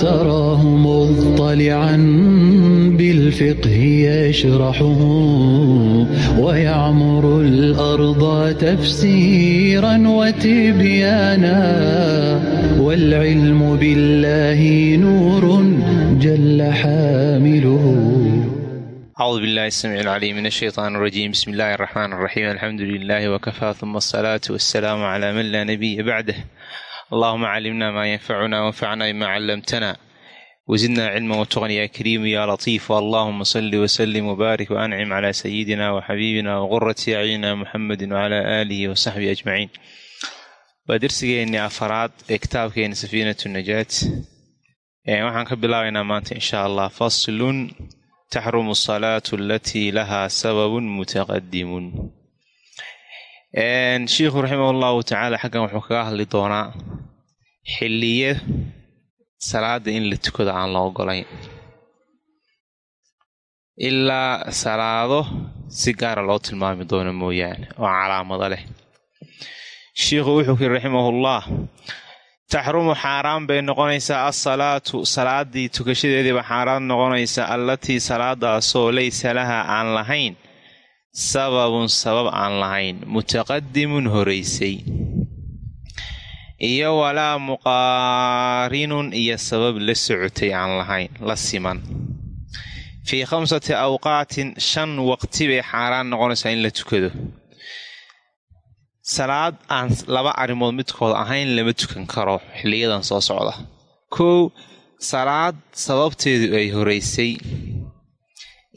تراه مطلعا بالفقه يشرحه ويعمر الأرض تفسيرا وتبيانا والعلم بالله نور جل حامله. acuudu billahi samiic alcaliim min ashaytaan arajiim bismi illaahi araxmaan araxiim alxamdu lilaah wakafaa uma asalaatu wasalaamu calaa man laa nabiya bacdah allahuma calimna maa yanfacuna wanfacna bima callamtana wazidna cilma watqan ya kariimu ya latiif allahuma salli wasalim wbaarik waancim cala sayidina waxabiibina waqurati acyunina muxamedi wcala aalihi wasaxbihi ajmaciin waa darsigeennii afaraad ee kitaabkeeni safiinatu najaat waxaan ka bilaabaynaa maanta insha allah faslun taxrumu asalaatu alatii lahaa sababun mutaqadimun shiikhu raximah allahu tacaala xaggan wuxuu kaga hadli doonaa xilliye salaada in la tukado aan la ogolayn ilaa salaado si gaara loo tilmaami doono mooyaane oo calaamado leh. Shiikhu wuxuu kuyiri raximahullah taxrumu xaaraan bay noqonaysaa asalaatu salaadii tukashadeediiba xaaraan noqonaysaa allatii salaadaasoo laysa laha aan lahayn sababun sabab aan lahayn mutaqadimun horaysay iyo walaa muqaarinun iyo sabab la socotay aan lahayn la siman. Fii khamsati awqaatin shan waqti bay xaaraan noqonaysaa in la tukado. Salaad aan laba arrimood midkood ahayn lama tukan karo xilliyadan soo socda. Kow salaad sababteedu ay horaysay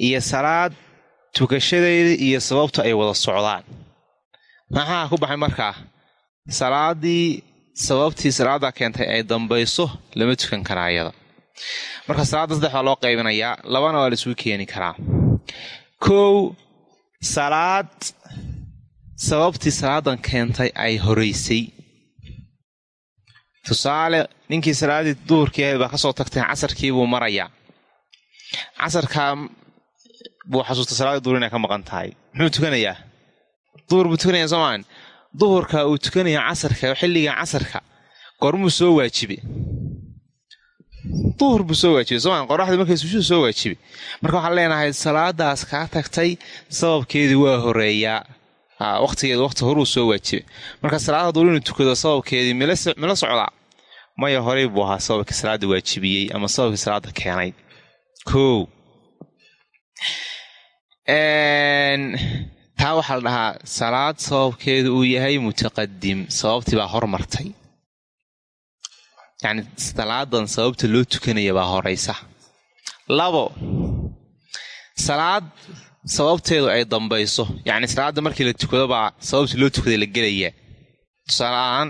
iyo salaad tukashadeeda iyo sababtu ay wada socdaan. Maxaa ku baxay markaa salaadii sababtii salaada keentay ay dambayso lama tukan karaa iyada marka salaadda saddex baa loo qaybinayaa labana waa la isugu keeni karaa. Kow salaad sababtii salaadan keentay ay horaysay tusaale ninkii salaaddii duhurkii ahayd baa ka soo tagtay casarkii buu marayaa. Casarkaa buu xasuustay salaaddii duhur inay ka maqan tahay. Muxuu tukanayaa? Duhur buu tukanayaa soomaan. Duhurka uu tukanayaa casarka xilliga casarka. Gormuu soo waajibe duhur buu soo waajibay soomaan. Qoraxdii markay sushuu soo waajibay marka waxaan leenahay salaadaas kaa tagtay sababkeedii waa horeeyaa. Waqtigeeda waqti horuu soo waajibay marka salaada duur inuu tukado sababkeedii mila socdaa maya horey buu ahaa sababkii salaada waajibiyey ama sababkii salaada keenay. Kow taa waxaa la dhahaa salaad sababkeedu uu yahay mutaqadim sababtii baa hormartay. Yacni salaadan sababta loo tukanaya baa horeysa labo salaad sababteedu ay dambayso. Yacni salaada markii la tukado baa sababtii loo tukaday la gelayaa. Tusaale ahaan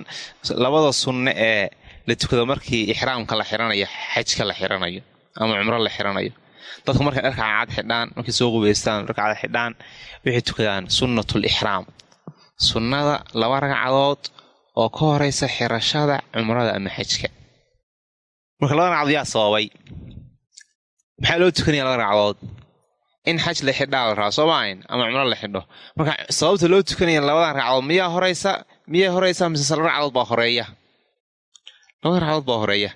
labada sunne ee la tukado markii ixraamka la xiranayo xajka la xiranayo ama cumro la xiranayo dadku markay dharka caad xidhaan markay soo qubaystaan dharka caad xidhaan waxay tukadaan sunnatul ixraam sunnada laba ragcadood oo ka horeysa xirashada cumrada ama xajka. Marka laba ragcadood yaa sababay. Maxaa loo tukanaya laba ragcadood? In xaj la xidhaa la rabaa soo maahayn ama cumro la xidho. Marka sababta loo tukanaya labadan ragcadood miyaa horeysa miyay horeysaa mise laba ragcadood baa horreeya? Labada ragcadood baa horreeya.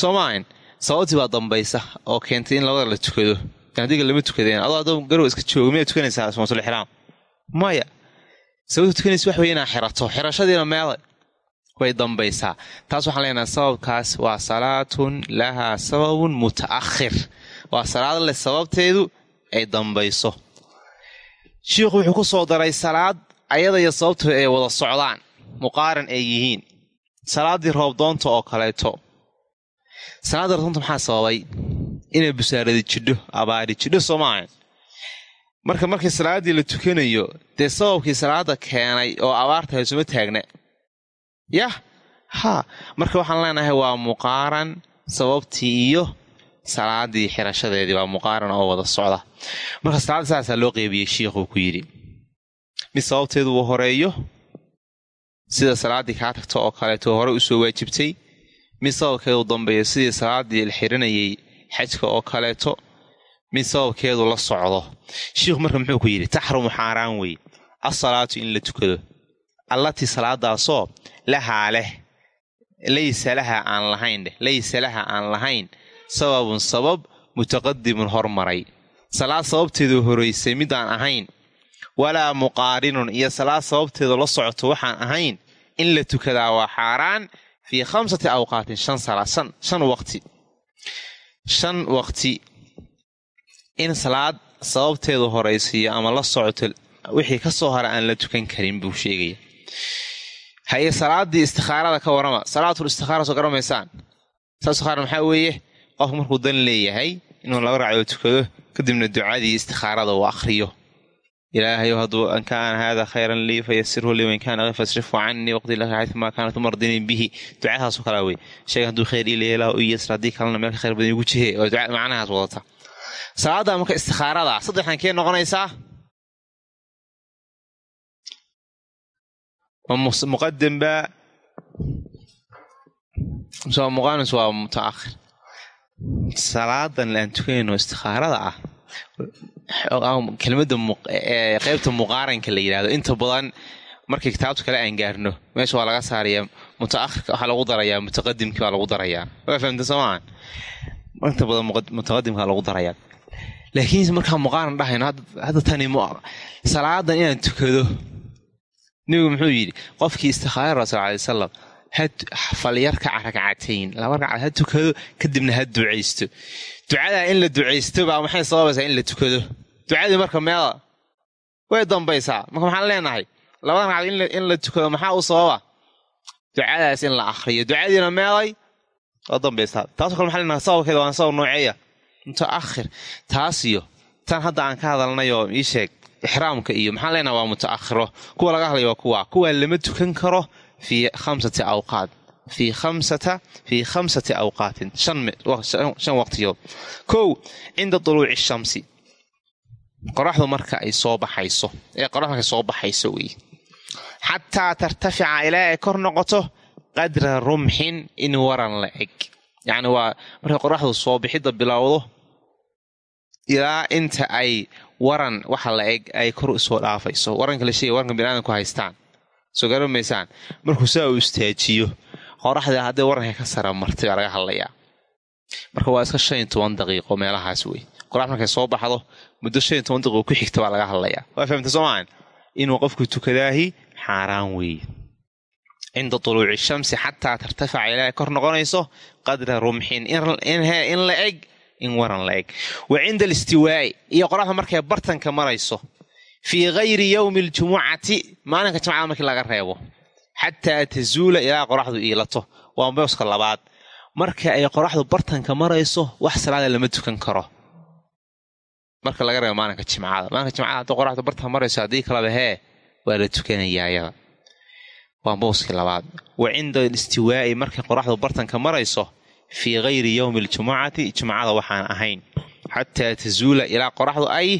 Soo maahayn sababtii baa dambaysa oo keentay in labada la tukado adiga lama tukadeen adoo adoo garow iska jooga miyaa tukanaysaa sunnatul ixraam maya sababta tukanaysa wax wey inaa xirato. Xirashadiina meeda way dambaysaa. Taas waxaan leenahay sababkaas waa salaatun lahaa sababun muta'akhir. Waa salaad leh sababteedu ay dambayso. Shiikhu wuxuu ku soo daray salaad ayada iyo sababtu ay wada socdaan. Muqaaran ay yihiin. Salaaddii roobdoonta oo kaleeto salaaddii roobdoonta maxaa sababay? Inay busaaradi jidho abaari jidho soo maahan. Marka markii salaaddii la tukanayo dee sababkii salaada keenay oo abaarta haysuma taagna yah haa marka waxaan leenahay waa muqaaran sababtii iyo salaadii xirashadeedii waa muqaaran oo wada socda. Marka salaada saasaa loo qeybiyey shiikhuu ku yidhi mid sababteedu uu horeeyo? Sida salaaddii kaa tagto oo kaleeto hore u soo waajibtay mid sababkeedu dambeeyo sidii salaaddii la xajka oo kaleeto mid sababkeedu la socdo. Shiikhu marka muxuu ku yidhi taxrumu xaaraan wey asalaatu in la tukado. Allatii salaadaasoo lahaa leh laysa laha aan lahayn dheh laysa laha aan lahayn. Sababun sabab mutaqadimun hormaray. Salaad sababteedu horaysay midaan ahayn. Walaa muqaarinun iyo salaad sababteedu la socoto waxaan ahayn. In la tukadaa waa xaaraan fii khamsati awqaatin shan waqti shan waqti in salaad sababteedu horaysiiyo ama la socoto wixii ka soo hara aan la tukan karin buu sheegaya haye salaadii istikhaarada ka warrama salaatul istikhaara soo garamaysaan saastikhaara maxaa weeye qofku markuu dan leeyahay inuu laba racdoo tukado kadibna ducadii istikhaarada uu akhriyo ilaahayow hadduu an kaana haada khayran lii fayasirhu lii wain kaana fasrifhu canii waqti xayumaa kaanat umardinii bihi ducadaasoo kalaa wey shayga hadduu khayr ii leeyalah u yasr haddii kalena meel ka khayr badan igu jihe oo macnahaas wadata salaada marka istikhaarada saddexdan kee noqonaysaa muqadamba muqaanis waa mutaakhir salaadan aan tukanayno istikhaarada ah kelmada qeybta muqaaranka la yidhahdo inta badan markii kitaabta kale aan gaarno meesha waa laga saarayaa mutaakhirka waxaa lagu darayaa mutaqadimkii baa lagu darayaa. Waa fahamta soomaa inta badan mutaqadimkaa lagu darayaa. Laakiin markaan muqaaran dhahayno hadda tani salaadan inaan tukado nebigu muxuu yidhi qofkii istikhaara rasul alay wasalam falyarka ragcatayn laba ragcad ha tukado kadibna ha ducaysto ducadaa in la ducaysto baa maxay sababaysaa in la tukado? Ducadii marka meeda way dambaysaa. Marka maxaan leenahay labada ragcad in la tukado maxaa u sababa? Ducadaas in la akriyo ducadiina meeday waa dambaysaa. Taasoo kale maxaa leenahay sababkeeda waa sabab nooceeya mutaakhir taasiyo tan hadda aan ka hadalnayoo ii sheeg ixraamka iyo maxaan leenaha waa mutaakhiro. Kuwa laga hadlaya waa kuwa kuwaa lama tukan karo fii khamsati awqaat fii khamsati awqaatin shan waqtiyood kow cinda duluuci shamsi qoraxdu marka ay soo baxayso ee qoraxdu markay soo baxayso wey xataa tartafica ilaa ay kor noqoto qadra rumxin in waran la eg yacni waa markay qoraxdu soo bixidda bilowdo ilaa inta ay waran waxa la eg ay kor u soo dhaafayso waranka la sheegay waranka biniaadamku haystaan soo garamaysaan markuu saa uu istaajiyo qoraxda hadday waranka ka sara martay baa laga hadlayaa. Marka waa iska shan toban daqiiqo meelahaas wey qorax markay soo baxdo muddo shan toban daqiiqo ku xigta baa laga hadlayaa. Waa fahamta soomaan inuu qofku tukadaahi xaaraan weeye cinda tuluuci shamsi xataa tartafica ilaa kor noqonayso qadra rumxin in la eg in waran la eg. Wa cinda alistiwaa'i iyo qoraxda markay bartanka marayso fii gayri yowmi aljumucati maalinka jimcada markii laga reebo xataa tazuula ilaa qoraxdu iilato waa booska labaad marka ay qoraxdu bartanka marayso wax salaada lama tukan karo marka laga reebo maalinka jimcada maalinka jimcada hadday qoraxdu bartanka marayso haddii kaleba hee waa la tukanayaa ayada waa booskii labaad wa cinda alistiwaa'i markay qoraxdu bartanka marayso fii gayri yowmi aljumucati jumcada waxaan ahayn xataa tazuula ilaa qoraxdu ay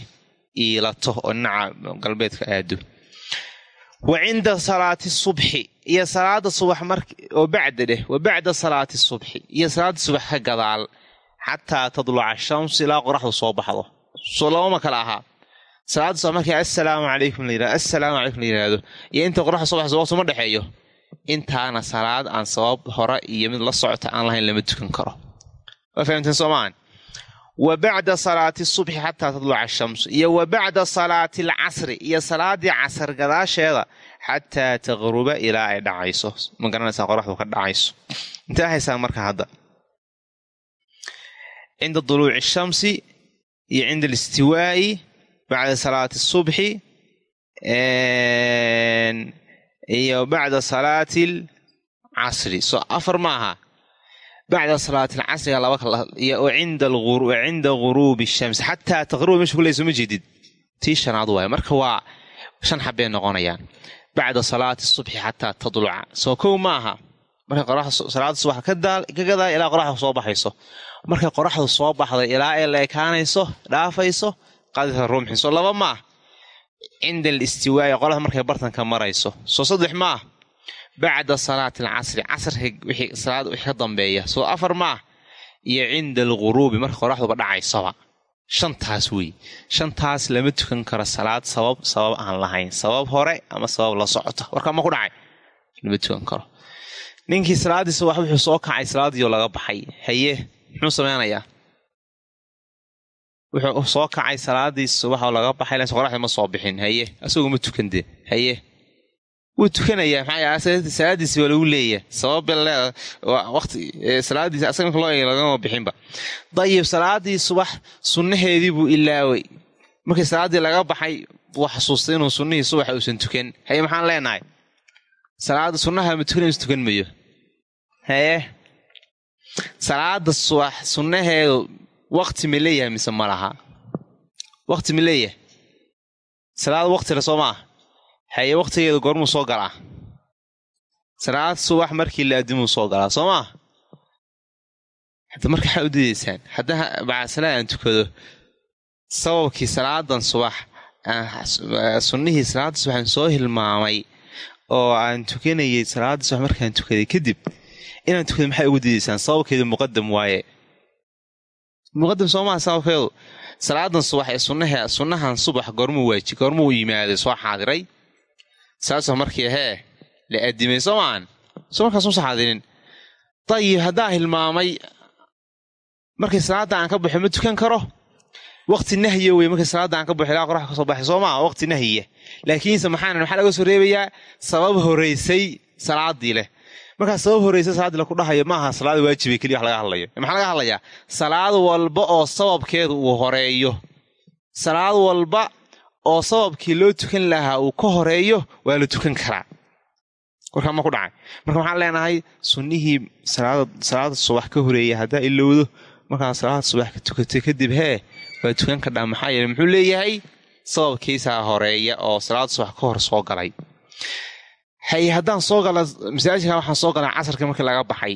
iilato oo dhinaca galbeedka aado wa cinda salaati subxi iyo salaada subax oo bacda dheh wa bacda salaati subxi iyo salaada subax ka gadaal xataa tadluca shamsu ilaa qoraxdu soo baxdo soo labama kale ahaa salaada subax markii assalaamu calaykum la yiraahdo assalaamu calaykum la yidhaahdo iyo inta qoraxdu soo baxso waqti ma dhexeeyo intaana salaad aan sabab hore iyo mid la socota aan lahayn lama tukan karo wa bacda salaati subxi xataa tadluca shamsu iyo wa bacda salaati alcasri iyo salaadii casar gadaasheeda xataa taqruba ilaa ay dhacayso ma garanaysaa qoraxdu ka dhacayso intee haysaa marka hadda cinda duluuci shamsi iyo cinda alistiwaa'i bacda salaati subxi iyo bacda salaati alcasri soo afar ma aha bacda salaati alcasriga laba iyo cinda guruubi shamsi xataa taqruba meesha kuleyso ma jeedid tii shanaad waay marka waa shan xabbay noqonayaan bacda salaati subxi xataa tadluca soo kow ma aha markay salaada subax ka gadaa ilaa qoraxdu soo baxayso markay qoraxdu soo baxday ilaa ay la ekaanayso dhaafayso qadra rumxin soo laba ma ah cinda alistiwaa'i qoraxda markay bartanka marayso soo saddex ma ah bacda salaati alcasri casrka salaad wixii ka dambeeya. Soo afar ma ah iyo cinda alguruubi marka qoraxduba dhacaysaba shantaas wey shantaas lama tukan karo salaad sabab sabab aan lahayn. Sabab hore ama sabab la socota. Warkaa ma ku dhacay? Lama tukan karo. Ninkii salaaddii subax wuxuu soo kacay salaadiioo laga baxay. Haye muxuu samaynayaa wuxuu soo kacay salaadii subax oo laga baxay laakiin qoraxda ma soo bixin. Haye asagoo ma tukande haye wuu tukanayaa maxaa salaadiisi waa lagu leeyahay. Sabab wati salaadiisi asaga marka lagama bixinba. Dayib salaadii subax sunnaheedii buu ilaaway. Markii salaaddii laga baxay buu xasuustay inuu sunnihii subaxa uusan tukan. Haye maxaan leenahay? Salaada sunnaha ma tukan is tukan mayo. Haye salaada subax sunnaheedu wakti ma leeyahay mise ma laha? Wakti ma leeyahay. Salaad waktile soo maa haye waktigeedu goormuu soo galaa? Salaad subax markii la addimuu soo galaa soo maa hadda marka waxaa u diidaysaan haddaa bacasalaad aan tukado sababkii salaadan subax sunnihii salaada subax aan soo hilmaamay oo aan tukanayay salaada subax markaan tukaday kadib inaan tukada maxay ugu diidaysaan? Sababkeedu muqadam waaye. Muqadam soomaa sababkeedu? Salaadan subax ee sunnahan subax goormuu waaji goormuu yimaaday soo xaadiray saasoo markii hee la addimay soo maan soo markaas musa xaadirin dayib haddaa hilmaamay markii salaadda aan ka baxo ma tukan karo? Waqti nahya wey markii salaadda aan ka baxo ilaa qorax ka soo baxay soo maa waqti nahya laakiinse maxaan maxaa laga soo reebayaa sabab horaysay salaaddii leh. Markaa sabab horeysa salaadii laku dhahayo maaha salaada waajibay keliya wax laga hadlayo. Maxaa laga hadlayaa? Salaad walba oo sababkeedu uu horeeyo. Salaad walba oo sababkii loo tukan lahaa uu ka horeeyo waa la tukan karaa. Warkaa ma ku dhacay. Marka waxaan leenahay? Sunnihii salaada subax ka horreeya haddaa ilowdo markaa salaada subax ka tukatay kadib hee waa tukan kadhaa maxaa yeele muxuu leeyahay? Sababkiisaa horreeya oo salaada subax ka hor soo galay. Haye haddaan soo gala masaajidka waxaan soo galay casarka markii laga baxay.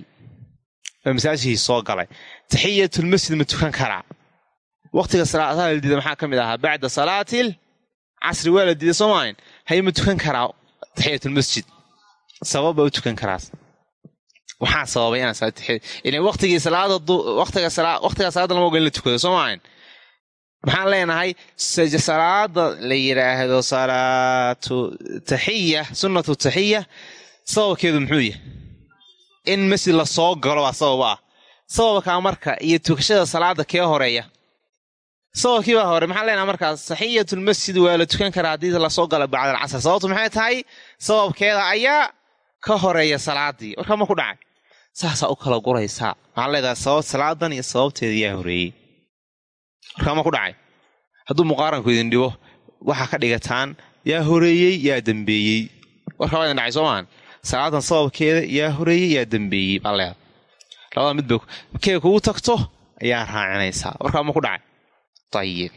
Oo masaajidkii soo galay. Taxiyatulmasjid ma tukan karaa. Waqtiga salaadaha la diida maxaa ka mid ahaa? Bacda salaatil casri waa la diiday soomaahin haye ma tukan karaa taxiyatulmasjid sabab baa u tukan karaas waxaa sababay inaan waqtigii salaada waqtiga salaada lama oga in la tukado soomaahin maxaan leenahay salaada la yidhaahdo salaatu taxiya sunnatu taxiya sababkeedu muxuu yahay in masjid la soo galo baa sabab ah sababkaa marka iyo tukashada salaada kee horreeya sababkii baa hore maxaan leenahay markaas? Taxiyatulmasjid waa la tukan karaa haddii la soo galo bacda alcasr. Sababtu maxay tahay? Sababkeeda ayaa ka horreeya salaadii. Warkaa ma ku dhacay. Saasaa u kala guraysaa. Maxaan leedahay sabab salaadan iyo sababteeda yaa horeeyey. Warkaama ku dhacay. Hadduu muqaaranku idin dhibo waxaa ka dhigataan yaa horeeyey yaa dembeeyey warkaa waa idin dhacay soo maahan salaadan sababkeeda yaa horeeyey yaa dembeeyey baa leeda labada midba kee kugu tagto ayaa raacinaysaa. Warkaa ma ku dhacay ayib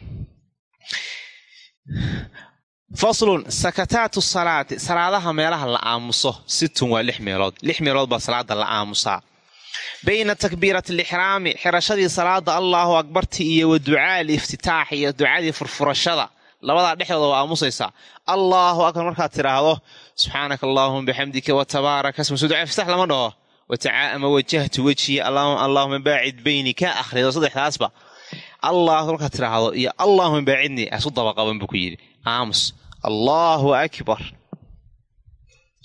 faslun sakataatu salaati salaadaha meelaha la aamuso situn waa lix meelood lix meelood baa salaada la aamusaa bayna takbiirati alixraami xirashadii salaada allaahu akbarti iyo wa ducaa aliftitaax iyo ducadii furfurashada labadaa dhexdooda waa aamusaysaa allaahu akbar markaad tidhaahdo subxaanaka allaahuma bixamdika wa tabaaraka sma soo ducaa iftitax lama dhaho ama wajahtu wejiya allaahuma baacid beyni ka akhrido saddexdaasba allah markaad tidhaahdo iyo allaahuma baacidni isu dabaqaban buu ku yidhi. Aamus allaahu akbar.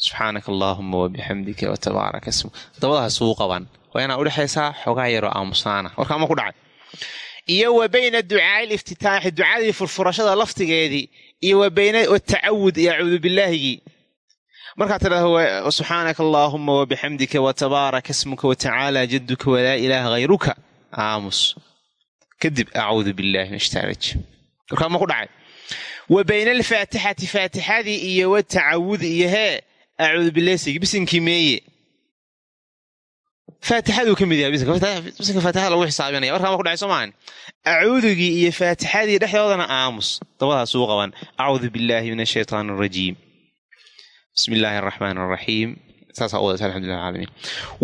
Subxaanaka allaahuma wabixamdika wa tabaaraka sma dabadaas uu qaban waa inaa udhexaysaa xoogaa yaroo aamusaana. Warkaa ma ku dhacay. Iyo wa bayna ducaai liftitaaxi ducadii furfurashada laftigeedii iyo watacawud iyo acuudu bilaahigii markaad tidhahdo subxaanaka allaahuma wabixamdika wa tabaaraka smuka wa tacaala jadduka walaa ilaaha hayruka aamus kadib acuudu billahi min ashtaaraj warkaa ma ku dhacay wa bayna alfaatixati faatixadii iyo watacawudi iyo hee acuudu bilahi bisinkii meeye faatixaduu ka mid yahay faatixada lagu xisaabinaya warkaa ma ku dhacay soo acuudugii iyo faatixadii dhexdoodana aamus dabadaas uu qaban acuudu billahi min ashaytaan arajiim bismi illaahi araxmaan araxiim saasaa u wadata alxamdulilah alamiin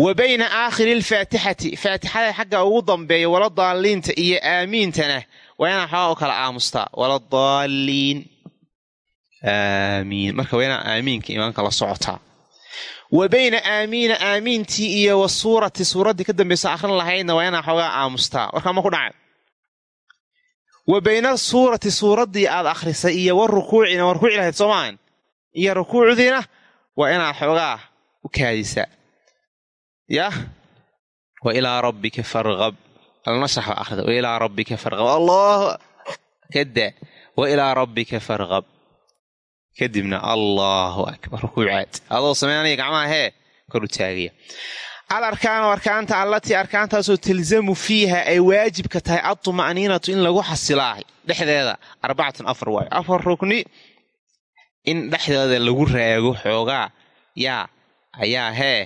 wa bayna aakhiri alfaatixati faatixada xagga ugu dambeeya wala daaliinta iyo aamiintana waa inaa xoogaa u kala aamustaa wala daaliin aamiin. Marka waa inaa aamiinka imaanka la socotaa wa bayna aamiina aamiintii iyo wa suurati suuraddii ka dambaysa akhrin lahaydna waa inaa xoogaa aamustaa warkaa ma ku dhacay. Wa bayna suurati suuraddii aad akhrisay iyo wa rukuucina waa rukuuci lahayd soomaahan iyo rukuucdiina waa inaad xoogaa u kaadisaa yah wa ilaa rabbika farqab alnashrax baa akhrida wa ilaa rabbika farqab allah kada wa ilaa rabbika farqab kadibna allaahu akbar. Rukuucaad adoo samaynaya gacmaha hee kor u taagaya al arkaanu arkaanta allatii arkaantaasoo talzamu fiiha ay waajibka tahay adtuma'niinatu in lagu xasilaahay. Dhexdeeda arbacatun afar waayo. Afar rukni in dhexdeeda lagu raago xoogaa ayaa hee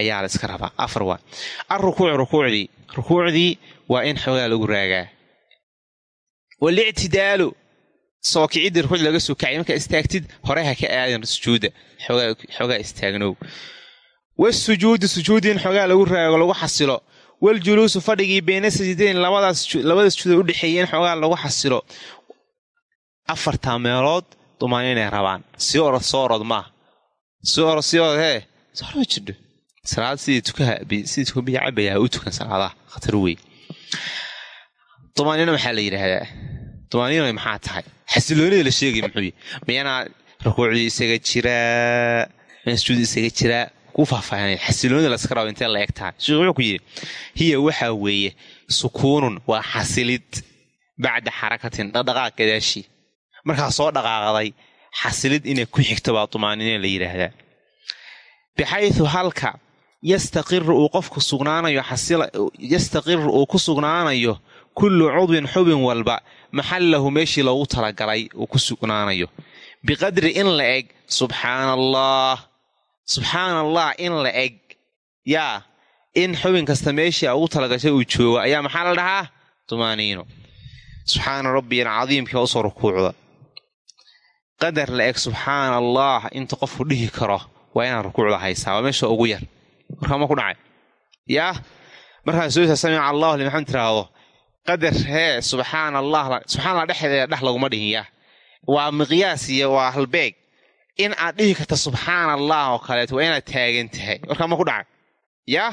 ayaa la iska rabaa. Afar waa alrukuuc rukuucdii. Rukuucdii waa in xoogaa lagu raagaa. Walictidaalu soo kicidii rukuuc laga soo kacay. Markaa istaagtid hore ha ka aadin sujuuda xoogaa istaagnow. Wasujuudu sujuudi in xoogaa lagu raago lagu xasilo. Waljuluusu fadhigii beyna sajidayn labada sujuuda udhexeeya in xoogaa lagu xasilo. Afartaa meelood dumaan inay rabaan. Sii orod soo orod maaha hee soorma jidho salaad sidii tukaha sidii tuka biya cabayaha u tukan salaadaha khatar wey dumaaniino maxaa la yidhaahdaa dumaaniino maxaa tahay xasiloonida la sheegay muxuu miyanaa rukuucdii isaga jiraa miyaa sujuudi isaga jiraa kuu faahfaahinaya xasiloonida laska rabo intee la eg tahay sheekh wuxuu ku yidhi hiya waxaa weeye sukuunun waa xasilid bacda xarakatin dhaqdhaqaaq gadaashii markaa soo dhaqaaqday xasilid inay ku xigto baa dumaaniino la yidhaahdaa. Bixaydu halka yastaqiru uu qofku sugnaanayo yastaqiru uu ku sugnaanayo kullu cudwin xubin walba maxallahu meeshii loogu talagalay uu ku sugnaanayo. Biqadri in la eg subxaana allah subxaana allah in la eg. Yaa in xubin kasta meeshii ugu talagashay uu joogo ayaa maxaa la dhahaa? Tumaaniino. Subxaana rabbiyan cadiimkii u soo rukuucda qadar la eg subxaana allah inta qofku dhihi karo waa inaan rukuucda haysaa waa meesha ugu yar. Markaa ma ku dhacay. Yaa markaa soosa samica allahu limaxam tiraahdo qadar hee subxaana allah subxana allah dhexdeeda dhex laguma dhihin yaa waa miqyaas iyo waa halbeeg. In aad dhihi karta subxaana allah oo kaleeto waa inaad taagan tahay. Markaa ma ku dhacay. Yaa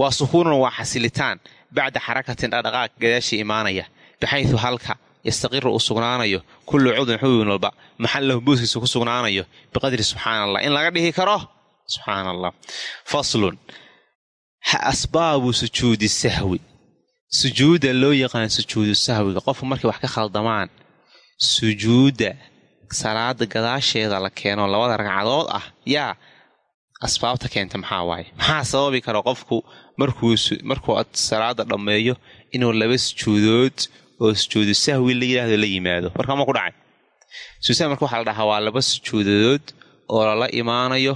waa sukuunun waa xasilitaan. Bacda xarakatin dhaqdhaqaaq gadaashii imaanaya. Baxaydu halka yastaqiru uu sugnaanayo kullu cudun xubin walba maxallahu booskiisa ku sugnaanayo biqadri subxaana allah in laga dhihi karo subxaana allah faslun asbaabu sujuudi sahwi sujuudda loo yaqaan sujuudu sahwiga qofku markay wax ka khaldamaan sujuudda salaada gadaasheeda la keeno labada ragcadood ah yaa asbaabta keenta maxaa waaye maxaa sababi kara qofku markuu salaada dhammeeyo inuu laba sujuudood oo sujuudu sahwi la yidhaahdo la yimaado. Markaa ma ku dhacay. Sujuud marka waxaa la dhahaa waa laba sujuudadood oo lala imaanayo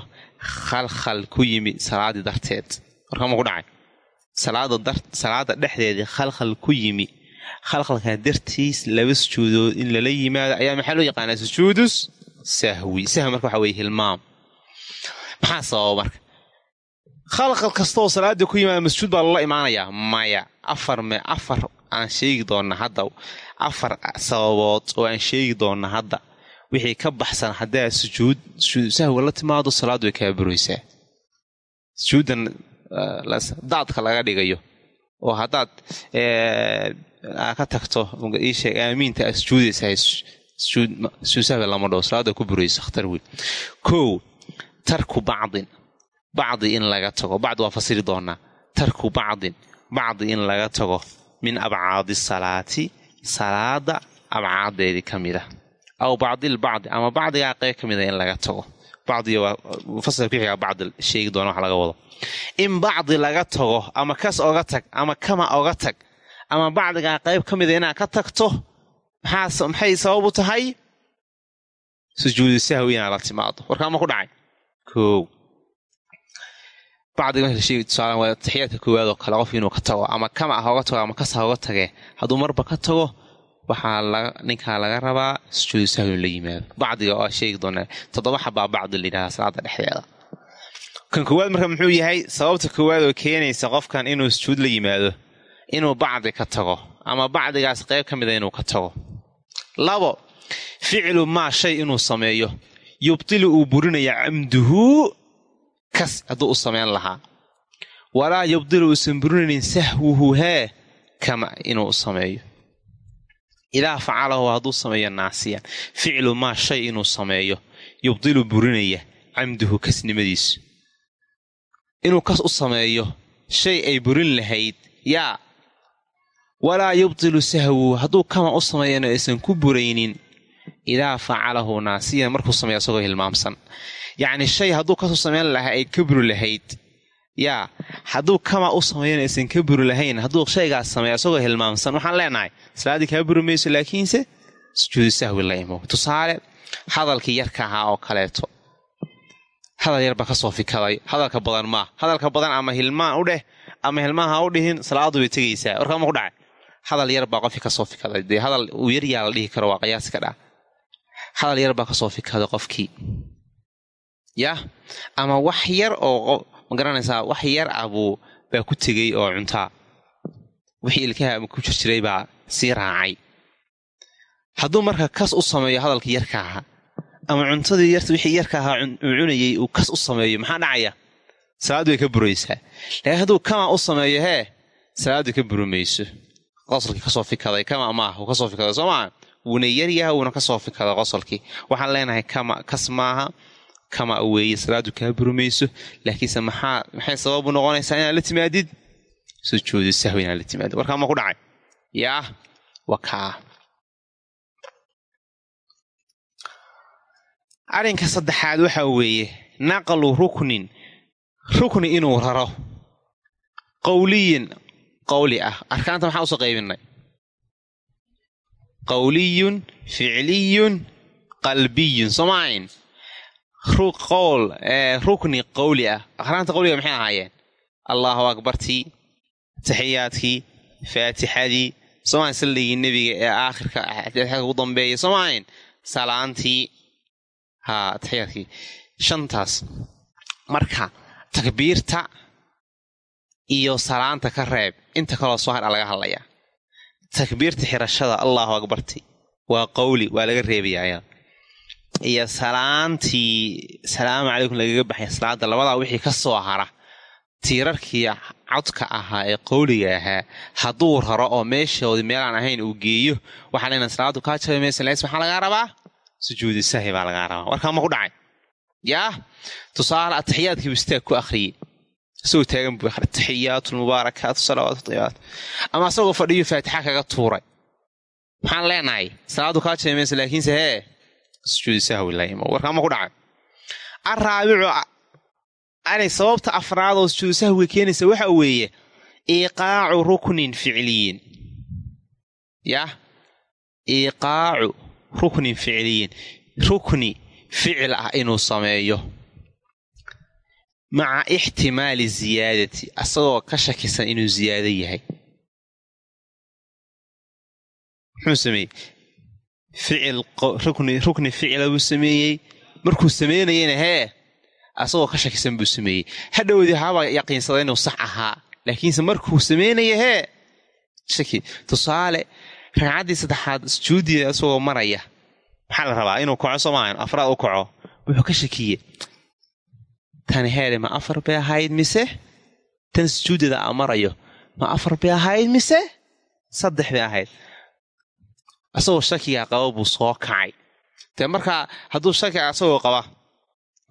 khalkhal ku yimi salaaddii darteed. Markaa ma ku dhacay. Salaada dhexdeedii khalkhal ku yimi. Khalkhalkan dartiis laba sujuudood in lala yimaado ayaa maxaa loo yaqaanaa? Sujuudus sahwi. Sahwi marka waxa weye hilmaam. Maxaa sababa marka? Khalkhal kastaoo salaada ku yimaada masjuud baa lala imaanayaa maya. Afar me afar aan sheegi doonna hadda. Afar sababood oo aan sheegi doonna hadda. Wixii ka baxsan haddaa sujuud sahwiga la timaado salaaddu way kaa buraysaa. Sujuuddan daadka laga dhigayo. Oo haddaad ka tagto iisheeg aamiinta aad sujuudaysahay sujuud lama dhaho salaadda ku burayso khatar weyn. Kow tarku bacdin. Bacdi in laga tago. Bacdi waa fasiri doonaa. Tarku bacdin. Bacdi in laga tago min abcaadi salaati salaada abcaadeedii ka mid a aw bacdilbacdi ama bacdigaa qeyb ka mida in laga tago. Bacdiga waa mufasilka ku xigaa bacdi sheegi doona wax laga wado. In bacdi laga tago ama kas oga tag ama kama oga tag ama bacdigaa qeyb ka mida inaad ka tagto maxay sabab u tahay? Sujuudu sahwi inaad la timaado. Warkaa ma ku dhacay bacdiga marka la sheegi waa taxiyaadka koowaad oo kale qof inuu ka tago ama kama ah oga tago ama kas ha oga tagee hadduu marba ka tago waxaa ninkaa laga rabaa sujuudu sahwi in la yimaado bacdiga oo sheegi doonaa toddoba xabaa bacdi la yidhahdaa salaada dhexdeeda kan koowaad marka muxuu yahay sababta koowaad oo keenaysa qofkan inuu sujuud la yimaado inuu bacdi ka tago ama bacdigaas qeyb ka mida inuu ka tago labo ficlu maa shay inuu sameeyo yubtilu uu burinaya camduhu kas hadduu u samayn lahaa. Walaa yubdilu uusan burinaynin sahwuhu hee kama inuu sameeyo. Idaa facalahu hadduu sameeyo naasiyan. Ficlu maa shay inuu sameeyo. Yubdilu burinaya camduhu kasnimadiisu. Inuu kas u sameeyo shay ay burin lahayd yaa. Walaa yubtilu sahwu hadduu kama u sameeyana aysan ku buraynin. Idaa facalahu naasiyan markuu sameeyo asagoo hilmaamsan yacni shay hadduu kasu samayn lahaa ay ka buri lahayd. Yaa hadduu kama u sameeyana aysan ka buri lahayn hadduu shaygaas sameeyo asagoo hilmaamsan waxaan leenahay salaaddii kaa buri mayso laakiinse sujuudu sahwi la imo. Tusaale hadalkii yarka ahaa oo kaleeto. Hadal yar baa ka soo fikaday. Hadalka badan maa hadalka badan ama hilmaan u dheh ama hilmaan ha u dhihin salaadu bay tegaysaa warkaama ku dhacay. Hadal yar baa qofkii ka soo fikaday. Dee hadal uu yaryaa la dhihi karo waa qiyaasi ka dhaa. Hadal yar baa ka soo fikaday qofkii yah ama wax yar oo ma garanaysaa wax yar ah buu baa ku tegey oo cuntaa wixii ilkaha ku jirjiray baa sii raacay. Hadduu marka kas u sameeyo hadalkii yarka ahaa ama cuntadii wixii yarka ahaa cunayey uu kas u sameeyo maxaa dhacaya? Salaaddu way ka buraysaa. Laakiin hadduu kama u sameeyo hee salaaddu ka buri mayso qosolkii ka soo fikaday kama maaha uu ka soo fikaday soo maa wuuna yaryaha wuuna ka soo fikaday qosolkii. Waxaan leenahay kama kas maaha kama weeye salaaddu kaa buri mayso laakiinse maxaa maxay sababu noqonaysaa inaad la timaadid? Sujuudu sahwi inaad la timaadid. Warkaa ma ku dhacay. Yaah wa kaa arrinka saddexaad waxaa weeye naqlu ruknin rukni inuu raro. Qowliyin qowli ah. Arkaanta maxaa u soo qaybinay? Qowliyun ficliyun qalbiyun soomaayn qowl rukni qowli ah. Arkaanta qowliga maxay ahaayeen? Allahu akbartii taxiyaadkii faatixadii. Soomayn salligii nebiga ee aakhirka ugu dambeeya soomaayn salaantii. Haa taxiyaadkii shantaas marka takbiirta iyo salaanta ka reeb inta kaloo soo hadha laga hadlayaa. Takbiirta xirashada allahu akbarti waa qowli waa laga reebayaa iyo salaantii salaamu calaykum lagaga baxay salaada labadaa wixii ka soo hara. Tiirarkii codka ahaa ee qowliga ahaa hadduu raro oo meeshoodii meelaan ahayn uu geeyo waxaa lena salaadu kaa jabi maysa lays maxaa lagaa rabaa? Sujuudi sahi baa lagaa rabaa. Warkaa ma ku dhacay. Yaa tusaale ataxiyaadkiibu istaag ku akhriyey. Isagoo taagan buu akhri taxiyaatu lmubaarakaatu salawaatu tayibaat ama asagoo fadhiyo faatixa kaga tuuray. Maxaan leenahay salaadu kaa jabi maysa laakiinse hee sujuudi sahwi laimo warkaa ma ku dhacay. Araabicu anay sababta afraad oo sujuudu sahwiga keenaysa waxa weeye iiqaacu ruknin ficliyin yah iiqaacu ruknin ficliyin rukni ficil ah inuu sameeyo. Maca ixtimaali ziyaadati asagoo ka shakisan inuu ziyaado yahay. Muxuu sameeyey rukni ficila buu sameeyey. Markuu sameynayana hee asagoo ka shakisan buu sameeyey. Hadhowdii haba yaqiinsada inuu sax ahaa laakiinse markuu sameynaya hee shaki tusaale ragcaddii saddexaad sujuuddii asagoo maraya maxaa la rabaa inuu kaco soomaahan afraad u kaco wuxuu ka shakiye tani heede ma afar bay ahayd mise? Tan sujuudeeda a marayo ma afar bay ahayd mise? Saddex bay ahayd asagoo shakigaa qaba buu soo kacay. Dee markaa hadduu shaki asagoo qaba